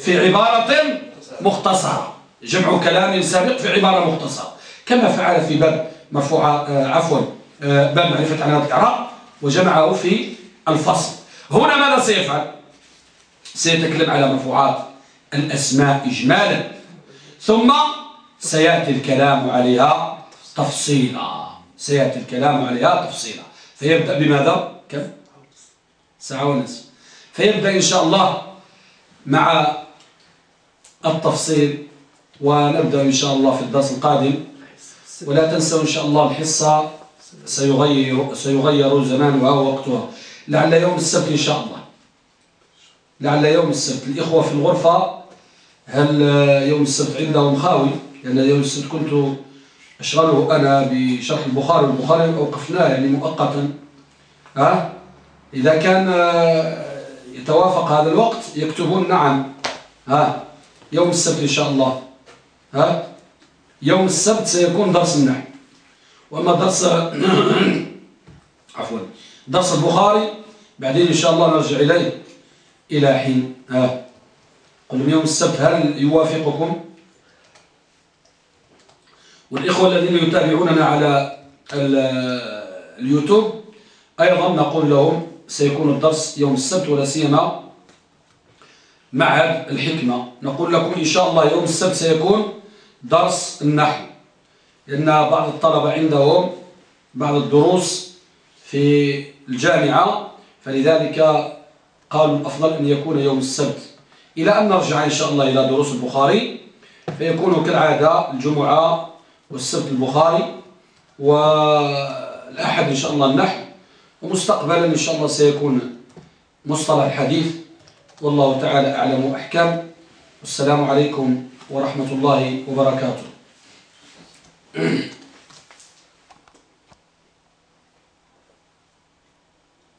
في عبارة مختصرة. جمع كلام سابق في عبارة مختصرة. كما فعل في باب مرفوع آه، عفوا. باب معرفة علامات الإعراب وجمعه في الفصل. هنا ماذا سيفعل؟ سيتكلم على مرفوعات الأسماء إجمالا ثم سيأتي الكلام عليها تفصيلا. سيأتي الكلام عليها تفصيلا. فيبدأ بماذا؟ كم؟ ساعة ونصف. فيبدأ إن شاء الله مع التفصيل ونبدأ إن شاء الله في الدرس القادم. ولا تنسوا إن شاء الله الحصة سيغير, سيغير زمانها ووقتها. لعل يوم السبت إن شاء الله. لعل يوم السبت. الإخوة في الغرفة هل يوم السبت عندهم خاوي؟ لأن يوم السبت كنت أشغله أنا بشرح البخاري والبخاري أوقفناه يعني مؤقتا. ها؟ إذا كان يتوافق هذا الوقت يكتبون نعم. ها؟ يوم السبت إن شاء الله. ها؟ يوم السبت سيكون درس النحو وأما درس عفوا. درس البخاري بعدين إن شاء الله نرجع إليه. إلى حين ها قل يوم السبت هل يوافقكم؟ والإخوة الذين يتابعوننا على اليوتيوب أيضا نقول لهم سيكون الدرس يوم السبت ولا سيما معهد الحكمة. نقول لكم إن شاء الله يوم السبت سيكون درس النحو. لأن بعض الطلبة عندهم بعض الدروس في الجامعة فلذلك قالوا الأفضل أن يكون يوم السبت. إلى أن نرجع إن شاء الله إلى دروس البخاري فيكون كالعادة الجمعة والسبت البخاري والأحد إن شاء الله النحو ومستقبلا إن شاء الله سيكون مصطلح الحديث. والله تعالى أعلم وأحكم. والسلام عليكم ورحمة الله وبركاته. Mm-hmm.